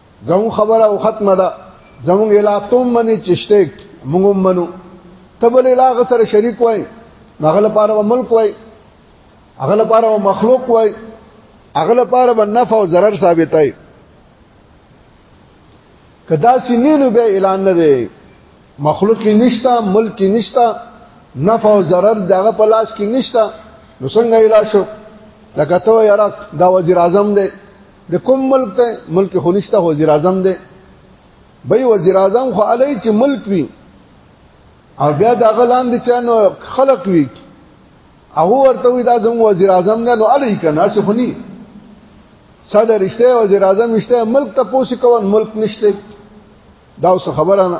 زمو خبره او ختمه ده زمو اله تم منی چشتک موږ منو تبل اله سره شریک وای مغل پاره ملک وای اغل پاره مخلوق وای اغل پاره بنفع او ضرر ثابتای کدا سینینو به اعلان نه دی مخلوق نشتا ملک نشتا نفع او ضرر دغه پلاس کې نشتا نو څنګه اله شو لکه ته یاره دا وزیر اعظم دی د کوم ملک ته ملک خو نشته وزیر اعظم دی به وزیر اعظم خو علی چې ملک وي او بیا دا غلان دي چې نو خلق وي او ورته وي دا زموږ وزیر اعظم نه نو علی کنه څه خني ساده رشته وزیر اعظم نشته ملک ته پوسی کول ملک نشته دا اوس خبره نه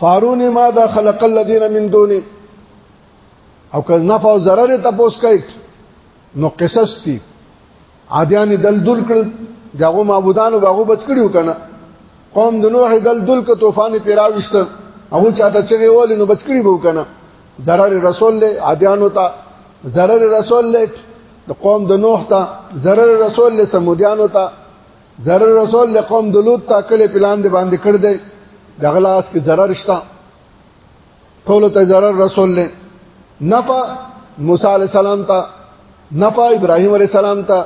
فارونی ما دا خلق الذين من دوني او که نفع او ضرر ته پوس کوي نو قصص دي عادیان دل دل کړ دغه معبودانو باغو بچ کړیو کنه قوم د نوح دل دل ک طوفان پیراويست هغه چاته چې ول نو بچ کړی بو کنه ضرر رسول له عادیانو ته ضرر رسول له قوم د نوح ته ضرر رسول له سمودیانو ته ضرر رسول لقوم دلوت تا کلی پلان دی باندې کړ دی دغلاس کې ضرر شته ټول ته ضرر رسول نه نفع موسی علی السلام ته نفع ابراهیم علی السلام ته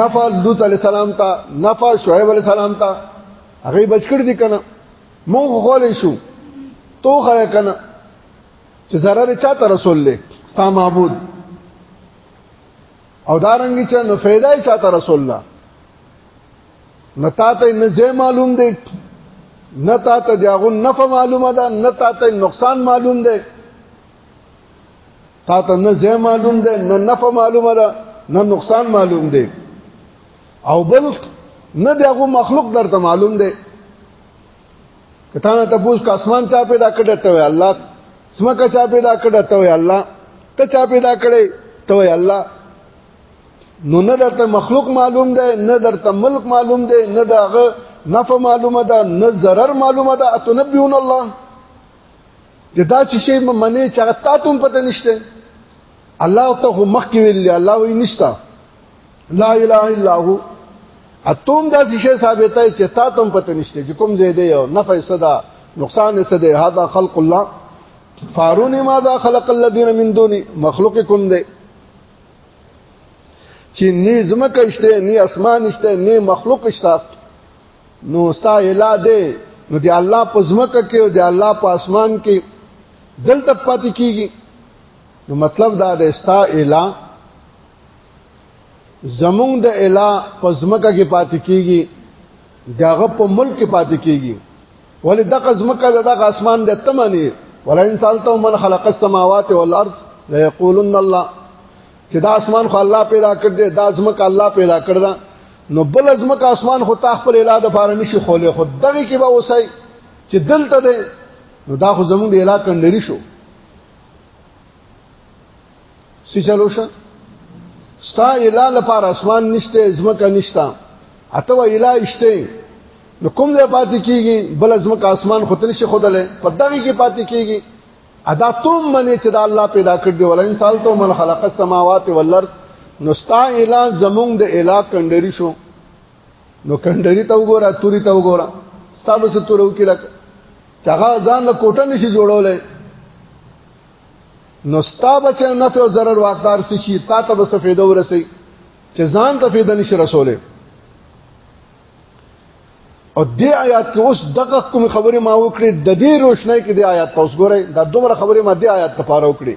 نفع لوط علی السلام ته نفع شعیب علی السلام ته هغه بچ کړ دي کنه مونږ غولې شو تو خره کنه چې ضرر چاته رسول له ستا معبود او دا رنګ چې نو فایده یې چاته رسول الله نه تا ته نه زه معلوم دی نه تا ته داغو نفع معلومه ده نه تا ته نقصان معلوم دی تا ته نه زه معلوم دی نه نفع معلومه ده نه نقصان معلوم دی او بل نه دغه مخلوق درته معلوم دی کتانه تبوس کا اسمان چا پیدا کړی ته الله سمکه چا پیدا کړی ته الله ته چا پیدا کړی ته الله نو نه درته مخلوق معلوم دی نه درته ملک معلوم دی نه دغه نفع معلومه ده نه ضرر معلومه ده اتنبيون الله چې دا چې شی منې چې تاسو پته نشته الله ته مخکې ویل الله وی نشته لا اله الا هو اتم دا شی ثابتای چې تا تم پته نشته چې کوم زیده یو نفع صدا نقصان صدا هذا خلق الله فارونی ماذا خلق الذين من دوني مخلوق کوم دی چې نی زمکه اشته نی اسمان اشته نی مخلوق اشته نو ستا اله دی نو دی الله په زمکه کې او دی الله په اسمان کې دلته پاتې کیږي نو مطلب دا د استا اله زمونږ د اله پزمکه کې پاتې کیږي داغه په ملک کې پاتې کیږي ولې دغه زمکه دغه اسمان د تمنې ولئن سالتم من خلق السماوات والارض ليقولن الله چې دا اسمان خو الله پیدا کړ دې دا زمکه الله پیدا کړ دا نو بل زمکه اسمان خو تا خپل اله د فار نشي خولې خو دغه کې به اوسای چې دلته ده نو دا خو زمونږ د اله کندري شو سی چلو شه ستا اله لپاره اسمان نشته زمکه نشته اته و اله اشته نو کوم ځای پاتې کیږي بل زمکه اسمان خو تل شي خدله په دغه کې پاتې کیږي ادا تم منی چې دا الله پیدا کړ دی ولئن سالتو من خلق السماوات والارض نو ستا اله زمونږ د اله کندری شو نو کندری ته وګوره توري ته وګوره ستا به ستورو کې لکه هغه ځان له کوټه نشي جوړولای نو ستا بچ نه په ضرر واقدار سي شي تا ته بس فایده ورسي چې ځان ته فایده نشي رسوله او دې آیات کې اوس دغه کوم خبره ما وکړې د دې روشنای کې دې آیات تاسو ګورئ دا دومره خبره ما دې آیات ته پاره وکړې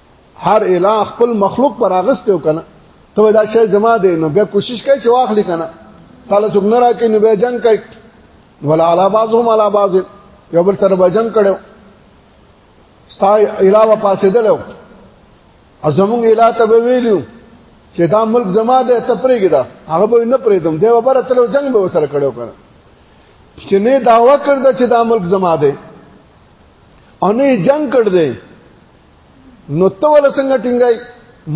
هر الہ خپل مخلوق پر اغستو کنه ته دا شی زما دی نو بیا کوشش کوي چې واخلي کنه تعالی څوک نه راکې نو بیا جنگ کوي ولا علا بعضهم علا بعض یو بل تر جنگ کړو ستا الہ و پاسې دلو ازمون الہ ته ویلو چې دا ملک زما دی ته پرېګدا هغه به نه پرېدم دی وبره تلو جنگ به وسره کړو کنه چې نه داوا کړد چې دا ملک زما دی او نه جنگ کړ دی نو ته ول څنګه ټینګای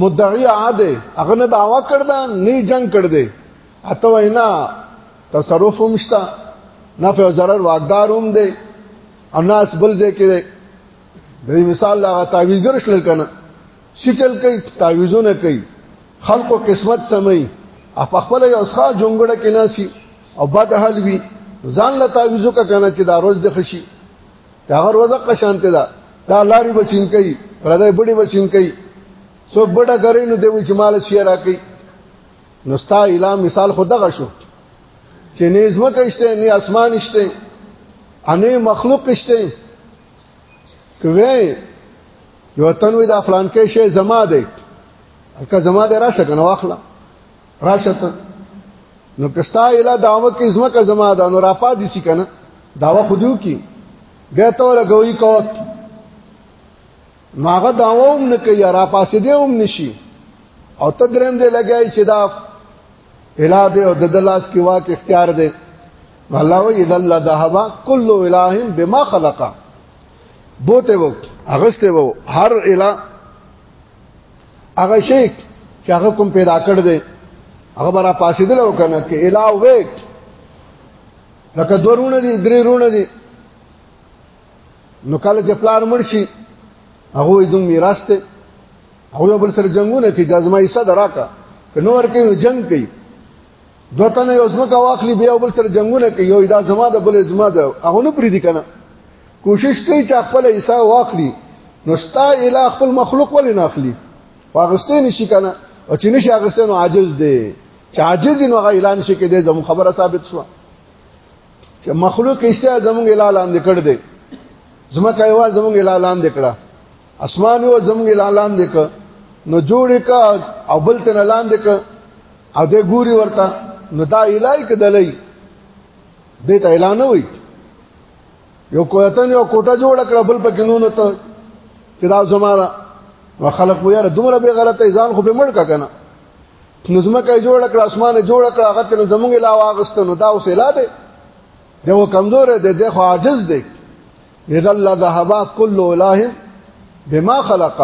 مدعی عاده هغه نه داوا کړدا نه جنگ کړ دې اته وینا تصرف هم شته نفع او ضرر واقدار هم دی او ناس بل ځای کې دی د مثال لا تعویذګر شل کنه شي چل کوي تعویذونه کوي خلقو قسمت سمي په خپل یو ښه جونګړه کې ناسي او بد حال وي ځان له تعویذو کا کنه چې دا روز د خشي دا هر وځه قشانته ده دا لاري بسین کوي پردای بډي بسین کوي سو بډه کرے نو دی چې مال شي راکې نو ستا اله مثال خود دغه شو چې نه عظمت شته نه اسمان شته انې مخلوق شته کوي یو تنوي دا فلان کې شی زما دی الکه زما دی راشه کنه واخلم راشت نو کستا اله داوه کې زما کا زما دا نو را پا دي سي کنه داوا خو دیو کی بیا ته لګوي کو ماغه داووم نه کوي را پاسې دی هم نشي او ته درم دې لګای چې دا الہ دې او د دلاس کې واک اختیار دې الله و الا الله ذهبا كل اله بما خلق بوته وو اغسته وو هر اله هغه شیخ چې هغه کوم پیدا کړ دی هغه برا پاسیدل او کنه کې الہ ویک لکه دورونه دي درې رونه دي نو کله چې پلار مرشي هغه یې دوم میراث ته هغه بل سره جنگونه کوي د ازمایي صدر راکا که نور کوي جنگ کوي دوه تنه یو ځمکه واخلي بیا بل سره جنگونه کوي یو دا زما د بل زما د هغه نه پریدي کنه کوشش کوي چې خپل حصہ واخلي نو ستا اله خپل مخلوق ولې نه اخلي واغستې نشي کنه او چې نشي اغستې نو عاجز دی چې عاجز نو هغه اعلان شي کې د زمو خبره ثابت شو چې مخلوق اشتیا زموږ اله لاندې کړ دی زما کایوا زموږ اله لاندې کړه اسمان یو زموږ اله لاندې کړ نو جوړې کا او بل تن لاندې کړ او د ګوري ورته نو دا الای کدلې دې ته اعلان نه وي یو کویتن یو کوټه جوړ کړ بل پکې نو نه ته چې دا زماره وخلق وو یاره دومره به غلطه ځان خو به مړ کا کنه نظم کوي جوړ کړ اسمانه جوړ کړ هغه ته زمونږ لا واغستنو دا اوس اله دی یو کمزور دی د خو عاجز دی اذا لذهب كل اله بما خلق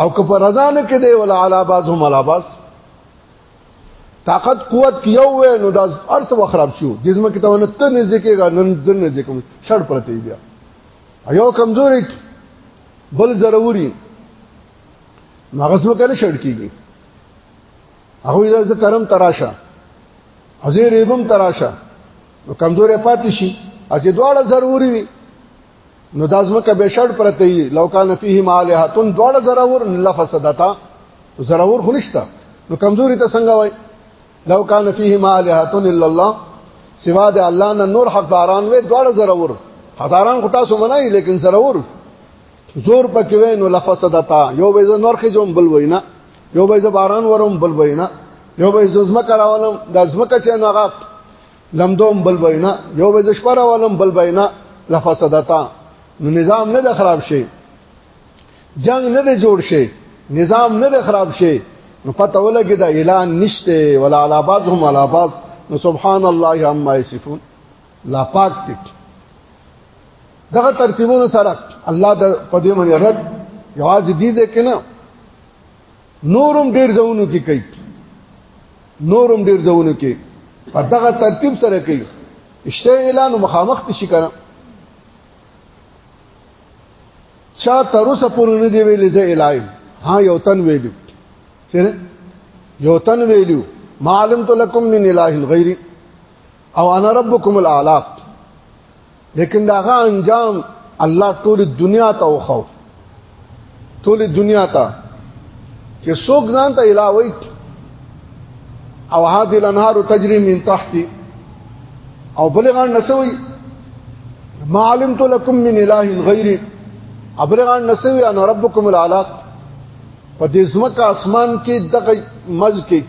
او که پر رضان کې دی ولا علا باز هم علا باز طاقت قوت کیو وې نو دا ارث و خراب شو جسم کې ته نه ته نږدې کېږي نن ځن نږدې کوم شړ پرته بیا یو کمزوري بل ضروري مغز وکړه شړ کیږي هغه دا ذکرم تراشه ازي ریبم تراشه نو کمزورې پاتې شي اځې دواړه ضروري وي نو دا ځمکه به شړ پرته وي لو کان فيه مالهاتن دواړه ضرور لفسدتا ضرور خنشتا نو کمزوري ته څنګه وای لو کان فيه مالهاتن الا الله سوا د الله نه نور حقداران وي دواړه ضرور حقداران خو تاسو منای لیکن ضرور زور پکې وینو لفسدتا یو به نور خجوم بل وینا یو به باران وروم بل وینا یو به زما کراولم د زما چې نو هغه لمدوم بل وینا یو به شپه راولم بل وینا لفسدتا نو نظام نه د خراب شي جنگ نه د جوړ شي نظام نه د خراب شي نو پته ولګي دا اعلان نشته ولا علا بعضهم علا بعض نو سبحان الله عما يصفون لا پاک دي دغه ترتیبونو سره الله د پدې باندې رد یواز دي ځکه نه نورم ډیر ځونو کې کوي نورم ډیر ځونو کې په دغه ترتیب سره کوي اشته اعلان مخامخ شي کنه چا تر اوسه پورې نه دی ویلې زه الای ها یو تن ویلو سره یو تن ویلو معلم تو لکم من الہ غیری او انا ربکم الاعلى لیکن داغه انجام الله ټول دنیا ته وخو ټول دنیا ته چې څوک ځان ته الهوي او هذه الانهار تجري من تحتي او بلغان نسوي ما علمت لكم من اله غيري ابلغان نسوي انا ربكم الاعلى په دې زمکه اسمان کې دغه مز کې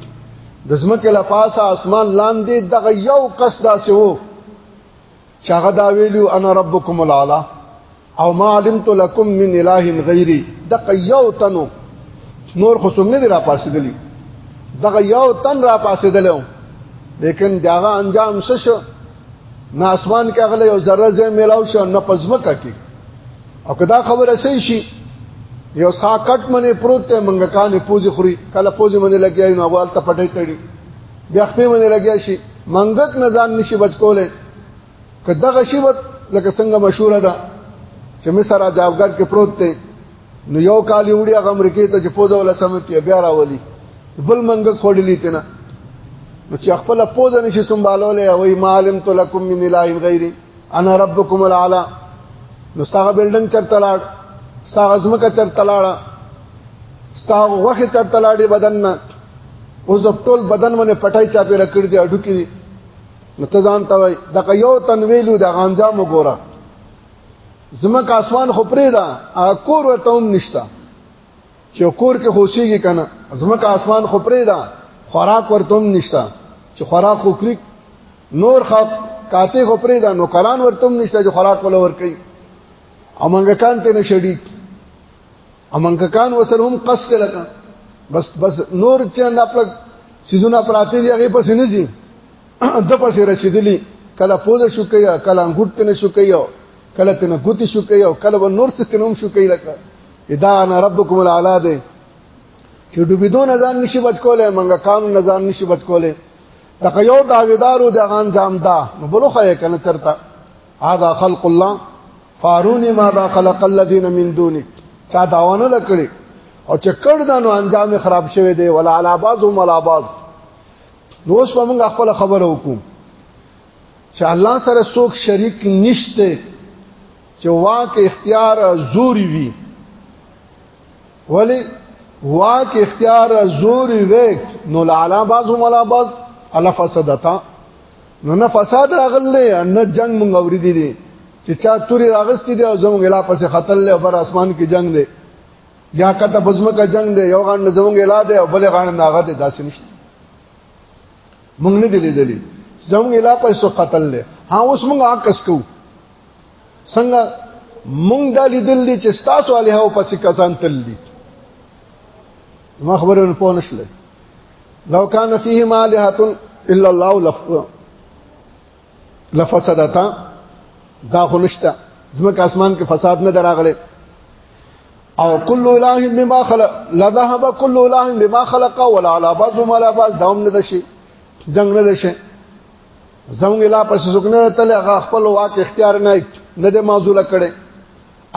د زمکه له پاسه اسمان لاندې دغه یو کس داسې وو چې هغه دا ویلو انا ربکم العلا او ما علمت لكم من اله غیری دغه یو تنو نور خو څومره دی را پاسې دلی دغه یو تن را پاسې دلو لیکن داغه انجام څه شو نه اسمان کې غل یو ذره زې ملاو شو نه پزمکه کې او کدا خبره صحیح شي یو ساکټ منې پروت ته منګه کانې پوزي خوري کله پوزي منې لګیای نو اول ته پټې تړي بیا خپې منې لګیای شي منګک نه ځان نشي بچ کولې کدا غشي وت لکه څنګه مشهور ده چې مصر عجابګر کې پروت ته نو یو کال وړي هغه امریکای ته چې پوزه ولا سم کې بیا راولي بل منګک خورلې تنه نو چې خپل پوزه نشي سنبالولې او ما علمت لكم من اله غيري انا ربکم العلا نو ستاسو بلډنګ چرته لاړ ستاسو زمکه چرته لاړ ستاسو وخت چرته لاړې بدن نه اوس ټول بدن باندې پټای چا په رکړ دي اډو کې نو ته ځان ته وای دا یو تنویلو د غانځام وګوره زمکه اسمان خو پرې دا کور ورته هم نشتا چې کور کې خوشيږي کنه زمکه اسمان خو پرې دا خوراک ورته هم نشتا چې خوراک خو کریک نور خو کاته خو پرې دا نوکران ورتم نشته چې خوراک ولا ور کوي امنګ کان ته نشړي امنګ کان وسر هم قص لکه بس بس نور چې نه خپل سيزونه پراته دي هغه پس نه زی د پس رسیدلی کله پوزه شو کوي کله انګوت نه شو کوي کله تنه ګوتی شو کوي کله و نور څه تنوم شو کوي لکه ادا انا ربکم الاعلى ده چې ډوبیدو نه ځان نشي بچ کولای منګه کانو نه ځان نشي بچ کولای دغه یو داویدارو د غان جام دا نو بلوخه یې کنه چرتا هاذا خلق الله فارونی ما دا خلق الذين من دونک چا داونه لکړي او چې کړ دا نو انجام خراب شوه دی ولا علا بعض ولا بعض نو اوس موږ خپل خبره وکړو چې الله سره څوک شریک نشته چې واک اختیار زوري وي ولی واک اختیار زور ویک نو لالا باز ولا باز الا فسادتا نو نه فساد راغله نه جنگ مونږ اوریدي دي چې چا توري راغستې دي او زموږ لا پسې خطل له بر اسمان کې جنگ دی یا کته بزمه کا جنگ دی یو غان زموږ لا دی او بل غان ناغه دی داسې نشته مونږ نه دي لیدلې زموږ لا پسې قتل له ها اوس مونږه عکس کوو څنګه مونږ دا لیدل دي چې تاسو علیه او پسې کسان تل دي ما خبرونه پوه نشله لو کان فیه مالحه الا الله لف لفسدتا دا خنشتا زمکه اسمان کې فساد نه دراغله او کل اله بما خلق لا ذهب کل اله بما خلق ولا على بعض ولا بعض دوم نه دشي جنگ نه دشي زموږ لا پس سګنه تل غ خپل واک اختیار نه نه د معذوله کړي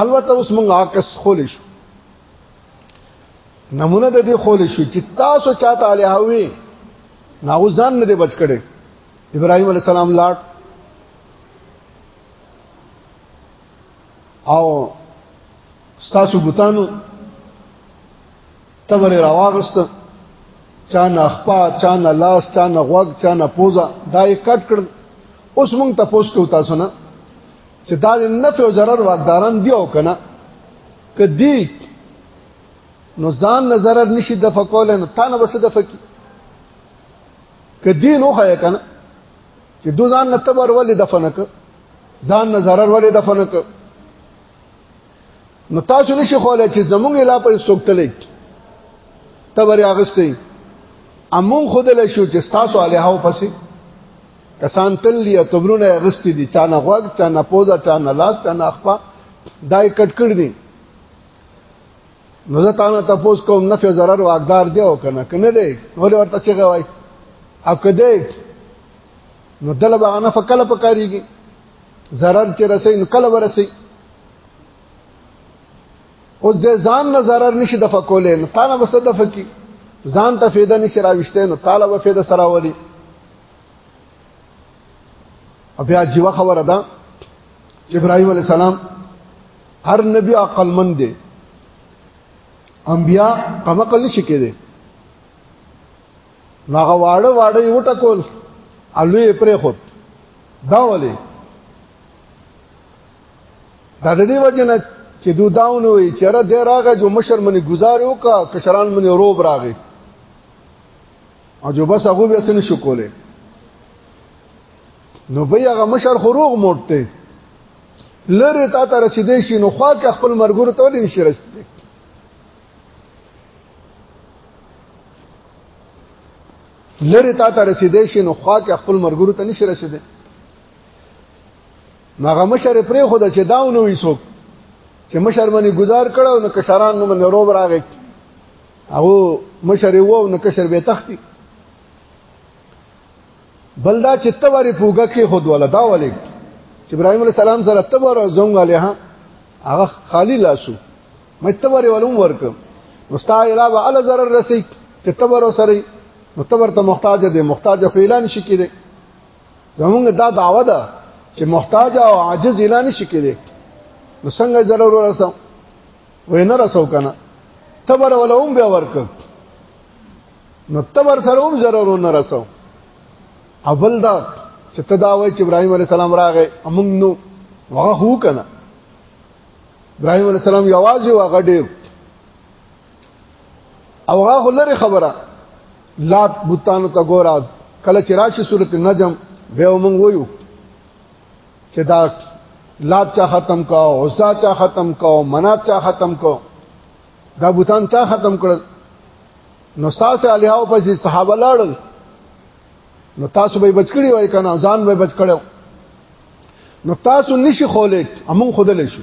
البته اوس موږ عکس خول شو نمونه د دې خول شو چې تاسو چاته علی هوي ناوزان نه دی بچ کړي ابراهيم عليه السلام لاړ او ستاسو بوتانو تبر راواغست چا نه خپا چا نه لاس چا نه غوږ چا نه پوزا دا یې کټ کړ اوس مونږ ته پوس کو تاسو نه چې دا نفع او ضرر واقداران دی او کنه کدی نو ځان نه ضرر نشي د فقول نه تا نه بس د فقې کدی نو خای کنه چې دو ځان نه تبر ولې دفنک ځان نه ضرر ولې دفنک نو تاسو نشئ کولای چې زمونږ لا په سوکتلې تبرې اغستې امون خود له شو چې تاسو الهاو پسې کسان تل لی تبرونه اغستې دي چا نه غوږ چا نه پوزا چا نه لاس چا نه خپا دای کټ کړ دي نو زه تاسو ته پوس کوم نفع ضرر واقدار دی او کنه کنه دی ولې ورته چې غوای او کده نو دل به انا فکل پکاريږي ضرر چې رسې نو کله ورسې اوس د ځان نه zarar نشي د فکولې نو تا نه بس د فکی ځان ته فایده نشي راوښته نو طالب فایده سره ولي بیا جیوا خبره ده ابراهيم عليه السلام هر نبی عقل مند دي انبیا کم عقل نشي کېده ناغه واړه واړه یو ټکول الوی پرې خود دا ولې دا د دې وجنه چې دو داونه وي چې را دې راغه جو مشر منی گزار یو کا کشران منی روب راغی او جو بس هغه به سن شو کوله نو به هغه مشر خروغ موټته لره تا ته رسیدې شي نو خوا کې خپل مرګور ته ولې نشي رسیدې لره تا ته رسیدې شي نو خوا کې خپل مرګور ته نشي رسیدې ماغه مشر پرې خو د چې داو نو وسوک چې مشر باندې گزار کړو نو کشران نو باندې روب راغی هغه مشر وو نو کشر به تختی بلدا چې تواري پوګه کې خود ولا دا ولې چې ابراهيم عليه السلام سره تبر زنګ عليه هغه خالی لاسو مې تبر ولوم ورک مستعلا به ال zarar رسي چې تبر سره نو تبر ته محتاج دي محتاج خو اعلان شي کېده زمونږ دا دعوه ده چې محتاج او عاجز اعلان شي کېدی نو څنګه ضرور رسو وې نه رسو کنه تبر ولوم به ورک نو تبر سره هم ضرور نه رسو اول دا چې تداوی چې ابراهيم عليه السلام راغې امون نو وغه هو کنه ابراهيم عليه السلام یوازې وغه ډېر او هغه لري خبره لات بوتانو ته ګوراز کله چې راشي سورته نجم به موږ وایو چې دا لات چا ختم کا عزا چا ختم کا منات چا ختم کا دا بوتان چا ختم کړ نو ساس الهاو پسې صحابه لاړل نو تاسو به بچکړی وای کنه ځان به بچکړو نو تاسو نشي خولې امون خودلې شو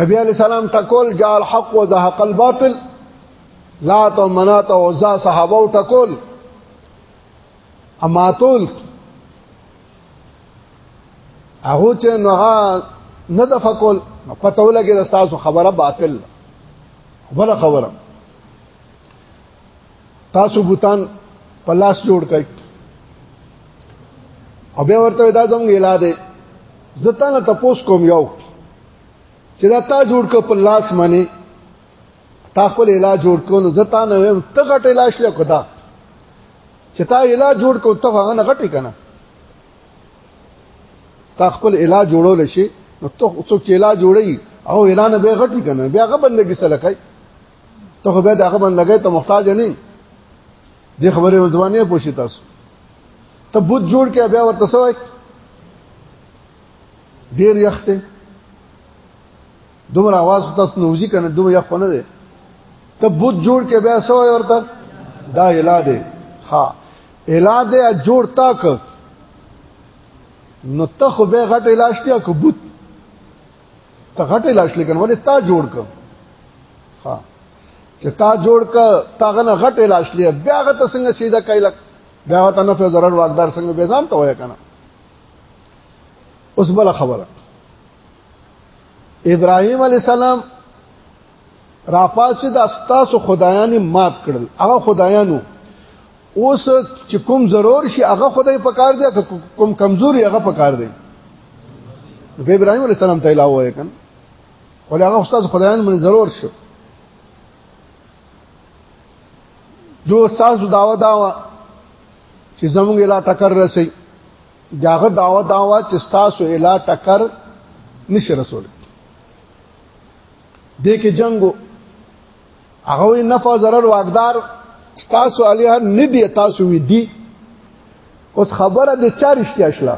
نبی علی سلام ټکول جاء الحق وزهق الباطل لا تو منات او عزا صحابه ټکول اما تول هغه چې نه نه د فکول پته ولګي د تاسو خبره باطل ولا خبره تاسو بوتان په لاس جوړ کړئ او به ورته دا زموږ اله دی زتا نه تپوس کوم یو چې دا تا جوړ کړ په لاس باندې تا خپل اله جوړ کړ نو زتا نه ویم ته غټ اله شې خدا چې تا اله جوړ کړ ته هغه نه غټې کنه تا خپل اله جوړول شي نو ته څوک چې اله جوړي او اله نه به غټي کنه بیا غو بندګي سره کوي ته خو به دا غو باندې لګې ته محتاج نه دي خبره ځواني پوښي تاسو ته بوت جوړ کې بیا ورته سوای ډیر یخته دومره आवाज تاسو نوځي کنه دومره یخ نه دی ته بوت جوړ کې بیا سوای ورته دا اله دی ها اله دی جوړ تاک نو ته خو به غټ علاج دی کو بوت ته غټه لاش لګن ولې تا جوړ ک ها چې تا جوړ ک تا غنه غټه لاش لې بیا غت څنګه سیده کایل بیا غت نه په ضرر واقدار څنګه به ځان ته وای کنه اوس بل خبره ابراهيم عليه السلام راپاسې د استاسو خدایان مات کړل هغه خدایانو اوس چې کوم ضرور شي هغه خدای پکار دی کوم کمزوري هغه پکار دی په ابراهيم عليه السلام ته علاوه وای کن ولې هغه استاد خدایان من ضرور شو دو استاد داوا داوا چې زموږ لا ټکر رسي داغه داوا داوا چې تاسو لا ټکر نشي رسول دې کې جنگو هغه نفع ضرر واقدار تاسو علیه نه دی تاسو وی دی اوس خبره د چار اشتیا شله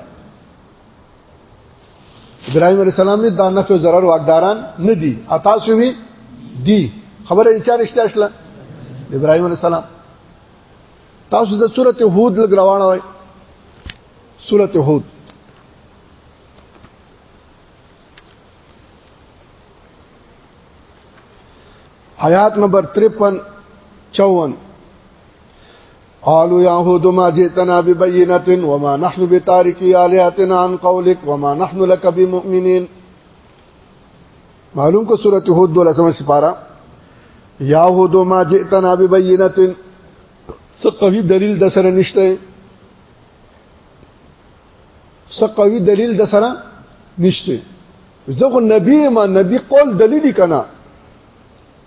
ابراهيم عليه السلام نه دا نفع ضرر واقداران نه دي تاسو وی دی خبره د چار اشتیا شله ابراهيم عليه السلام تاسو د سورته هود لګ روانه وای سورته هود آیات نمبر 53 54 قالوا يا هود ما جئتنا ببينة وما نحن بتاركي آلهتنا عن قولك وما نحن لك بمؤمنين معلوم کو سورۃ هود دوله سم سپارا یا هود ما جئتنا ببينة سقوی دلیل د سره نشته څه قوي دلیل د سره نشته زغه نبی ما نبی قول دلیل کنا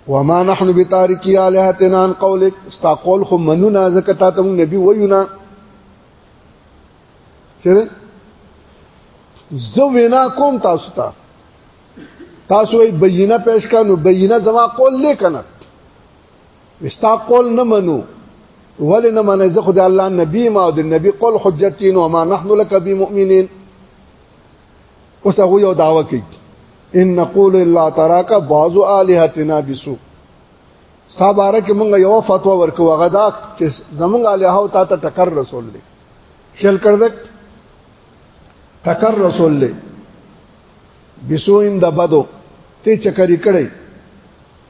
وما نحن بتارکی الہتنا عن قولک استا قول خو منونا زکه تا ته نبی وینا چیرې زه وینا کوم تاسو ته تاسو یې بینه پېښ کانو بینه زما قول لیکنه وستا قول نه منو ولې نه منې زه خو د الله نبی ما او د نبی قول حجت کین او ما نحنو لک بمؤمنین اوس هغه یو داوا کوي ان نقول الا تراک بعض الہتنا بسو صاباره کې مونږ یو فتوا ورکو هغه دا چې زمونږ الہ او تا ته ټکر رسول دی شل کړدک ټکر رسول دی بسو ان د بدو ته چکرې کړې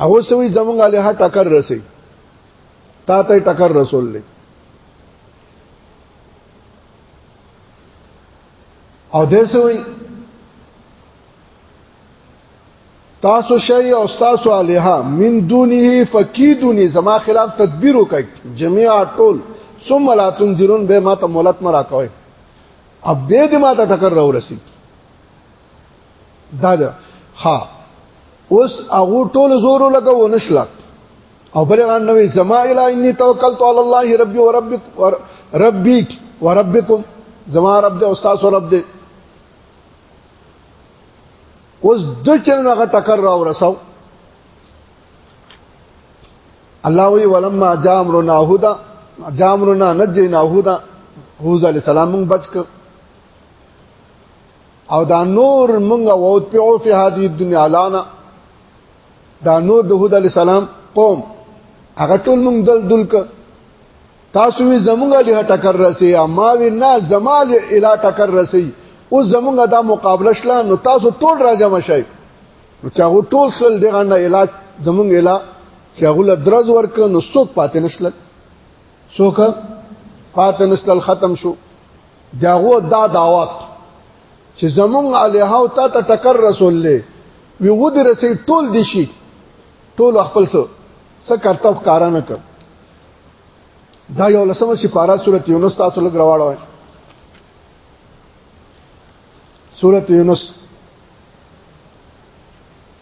هغه سوي زمونږه له ټکر رسي تا ته ټکر رسول لې او دې سوي تاسو شی او تاسو الها من دونه فقیدونی زما خلاف تدبیر وکړي جميعا ټول ثم لا تنذرون به ما ته مولت مرا کوي اب به دې ما ته ټکر راو رسیږي دا ده ها اوس هغه ټول زور لګو نشلک او بل غان نوې زما الا اني توکلت علی الله ربي وربك ربي وربكم زما رب دې استاد رب دې اوس د چن هغه ټکر را ورساو الله وی ولما جامرنا هدا جامرنا نجینا هدا هوذ علی السلام بچک او دا نور مونږه ووت په او په هذه دنیا لانا دا نور د هود علی السلام قوم هغه ټول مونږ دل دلک تاسو وی زمونږه له ټکر رسي اما وی نه زمال اله ټکر رسي او زمونږه دا مقابله شلا نو تاسو ټول راځم شئ نو چا ټول سل دغه نه اله زمونږ اله چې هغه له درز ورک نو څوک پاتې نشل څوک پاتې نشل ختم شو داغو دا دعوت چې زمونږ الهاو تا ته ټکر رسول لې وی و دې رسې ټول دي شي ټول خپل سو څه کرتب کار نه کړ دا یو لسمه سپاره سورته یونس تاسو لګ راوړل سورته یونس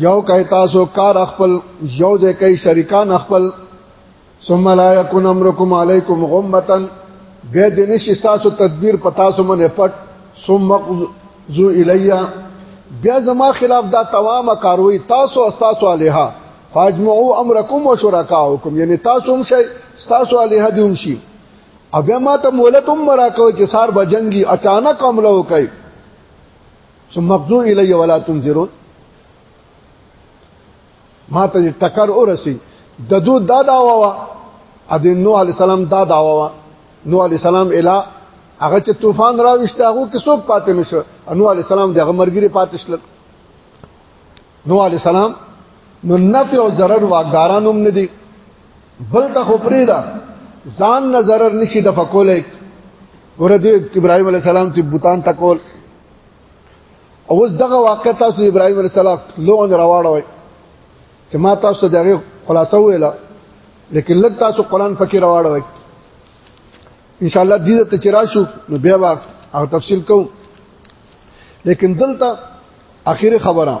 یو کای تاسو کار خپل یو د کای شریکان خپل ثم لا یکن امرکم علیکم غمتا به د نشي تاسو تدبیر پتا سو منه پټ ثم ذو الیا بیا زما خلاف دا توامه کاروي تاسو استاسو علیها فاجمعوا امرکم وشرکاءکم یعنی تاسو هم شي استاسو علیها دي هم شي بیا ما ته مولت هم راکوي چې سار بجنګي اچانک حمله وکړي ثم مقضوا الی ولا تنذرون ما ته ټکر اورسی د دو دا داوا وا د نو علی السلام دا داوا وا نو علی السلام اله هغه چې طوفان راوښته هغه کې څوک پاتې نشو نو علی السلام دغه مرګري پاتې شل نو علی السلام نو نفع او ضرر واګداران هم نه دي بل ته خو پرې دا ځان نه ضرر نشي د فکولې ګور دې ابراهيم عليه السلام چې بوتان تکول او اوس دغه واقع تاسو ابراهيم عليه السلام لوند راوړوي چې ما تاسو دغه خلاصه ویلا لیکن لږ تاسو قران فکر راوړوي ان شاء الله دې ته چرآشو نو بیا با او تفصیل کوم لیکن دلته اخیری خبره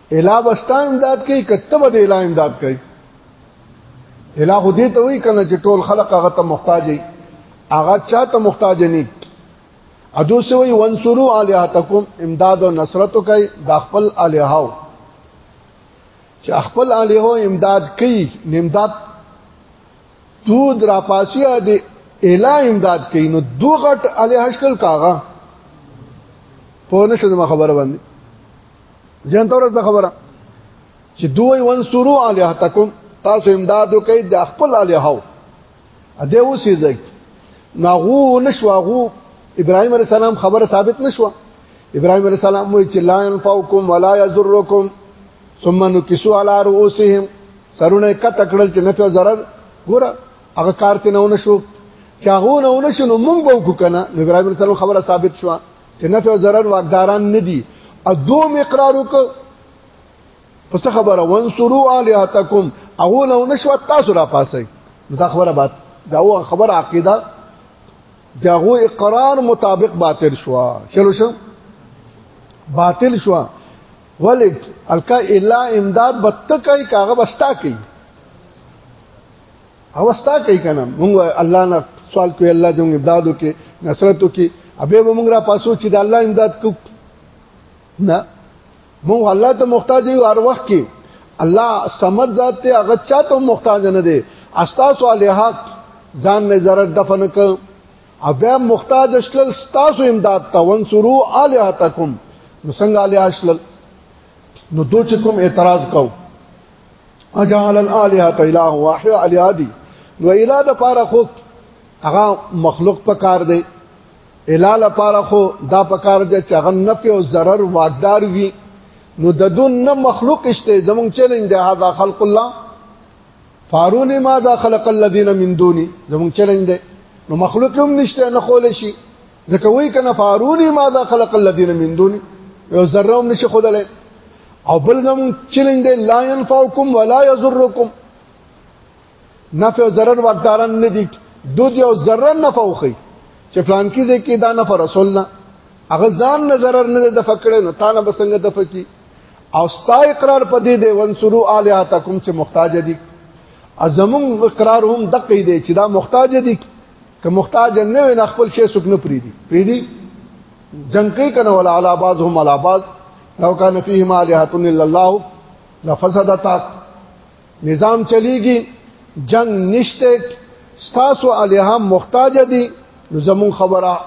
الا بستا امداد کوي کتب د الا امداد کوي الا خو دې ته وی کنه چې ټول خلق هغه ته محتاج دي هغه چاته محتاج نه ادو سه وی وانصروا الہاتکم امداد او نصرت کوي د خپل الہاو چې خپل الہو امداد کوي امداد دود را پاسیا دی الا امداد کوي نو دوه غټ الہشل کاغه په نشو ما خبره باندې ځین تور څه خبره چې دوی ونصرو الہتکم تاسو امدادو کوي د خپل الہو ا دې اوسې ځک ناغو نشوا غو ابراهيم عليه السلام خبره ثابت نشوا ابراهيم عليه السلام وی چې لا ينفعكم ولا يضركم ثم نكسوا على رؤوسهم سرونه کته کړل چې نفع ضرر ګوره هغه کار ته نه ونشو چاغونه ونشو نو مونږ به وکړو کنه ابراهيم عليه السلام خبره ثابت شوه چې نفع او ضرر واقداران نه دي ا دوم اقرار وک پس خبره وانصروا الهاتکم او لو نشو تاسو را پاسي دا خبره بات دا و خبر عقیده داغو اقرار مطابق باطل شو چلو شو باطل شو ولی الکا الا امداد بتکای کاغه بستا کی اوستا کوي کنه مونږ الله نه سوال کوي الله دې مونږ امداد وکي نصرت وکي ابه مونږ را پاسو چې د الله امداد کو نه مونږ الله ته محتاج یو هر وخت کې الله سمد ذات ته هغه چاته محتاج نه دی استا صالحات ځان نه ضرر دفن ک ابه محتاج اشل تاسو امداد ته وانصرو الہاتکم نو څنګه الہ اشل نو دوی کوم اعتراض کوو اجعل الالهه اله واحد الیادی نو اله د پاره خو هغه مخلوق په کار دی اله لپاره خو دا په کار دی چې هغه نفع او ضرر واقدار وي نو د دون نه مخلوق شته زمونږ چیلنج دی هاذا خلق الله فارونی ما دا خلق الذين من دوني زمونږ چیلنج دی نو مخلوق هم نشته نه خول شي ځکه وای کنه فارونی ما ذا خلق الذين من دوني یو ذره هم نشي خدای او بل زم چیلنج دی لا ينفعكم ولا يضركم نفع او ضرر واقداران نه دي دود یو ضرر نفع وخی چې فلان کې ځکه دا نفع رسول نه هغه ځان نه ضرر نه د فکړې نه تانه بسنګ د فکی او ستا اقرار پدې دی ونصرو الیاتکم چې محتاج دي ازمون اقرار هم دقې دی چې دا محتاج دي که محتاج نه وي نه خپل شي سکنه پریدي پریدي جنگ کوي کنه ولا علا باز هم علا باز لو کان فیهم الہۃ الا الله لفسدتا نظام چلیږي جنگ نشته ستاسو الہام محتاج دي نو زمون خبره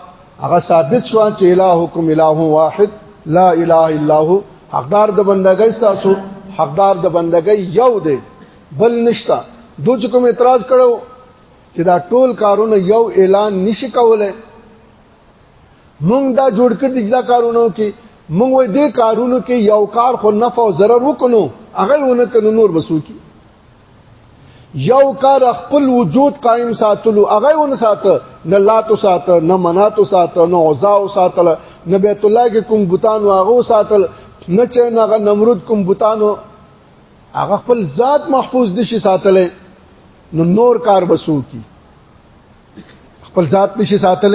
هغه ثابت شو چې الہکم الہ واحد لا اله الا هو حقدار د بندګۍ تاسو حقدار د بندګۍ یو دی بل نشتا دوج کوم اعتراض کړو چې دا ټول کارونه یو اعلان نشي کولای مونږ دا جوړ کړ دي دا کارونه کې مونږ وې دې کارونو کې یو کار خو نفع او ضرر وکړو هغه ونه کړو نور بسو کې یو کار خپل وجود قائم ساتلو هغه ون ساته نه لاتو ساته نه مناتو ساته نه عزاو ساتل نه بیت الله کې کوم بوتان واغو ساتل نه چې نه نمرود کوم بوتانو هغه خپل ذات محفوظ دي شي ساتلې نو نور کار بسو کی خپل ذات نشي ساتل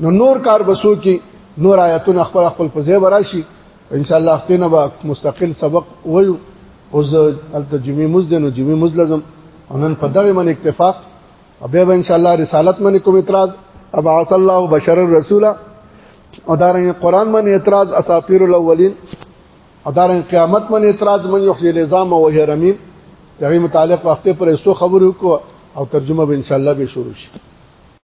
نو نور کار بسو کی نور آیاتونه خپل خپل په ځای وراشي ان شاء الله ختنه با مستقل سبق وایو او زه الته جمعې مز دینو جمعې مز لازم انن په دغه من اتفاق او بیا ان شاء الله رسالت من کوم اعتراض ابعث الله بشر الرسول او دارنګ قران من اعتراض اساطیر الاولین ادارن قیامت من اعتراض من یحیی العظام و هی رمیم دغه متعلق وخت پر ایستو خبرو کو او ترجمه به ان شاء الله به شروع شي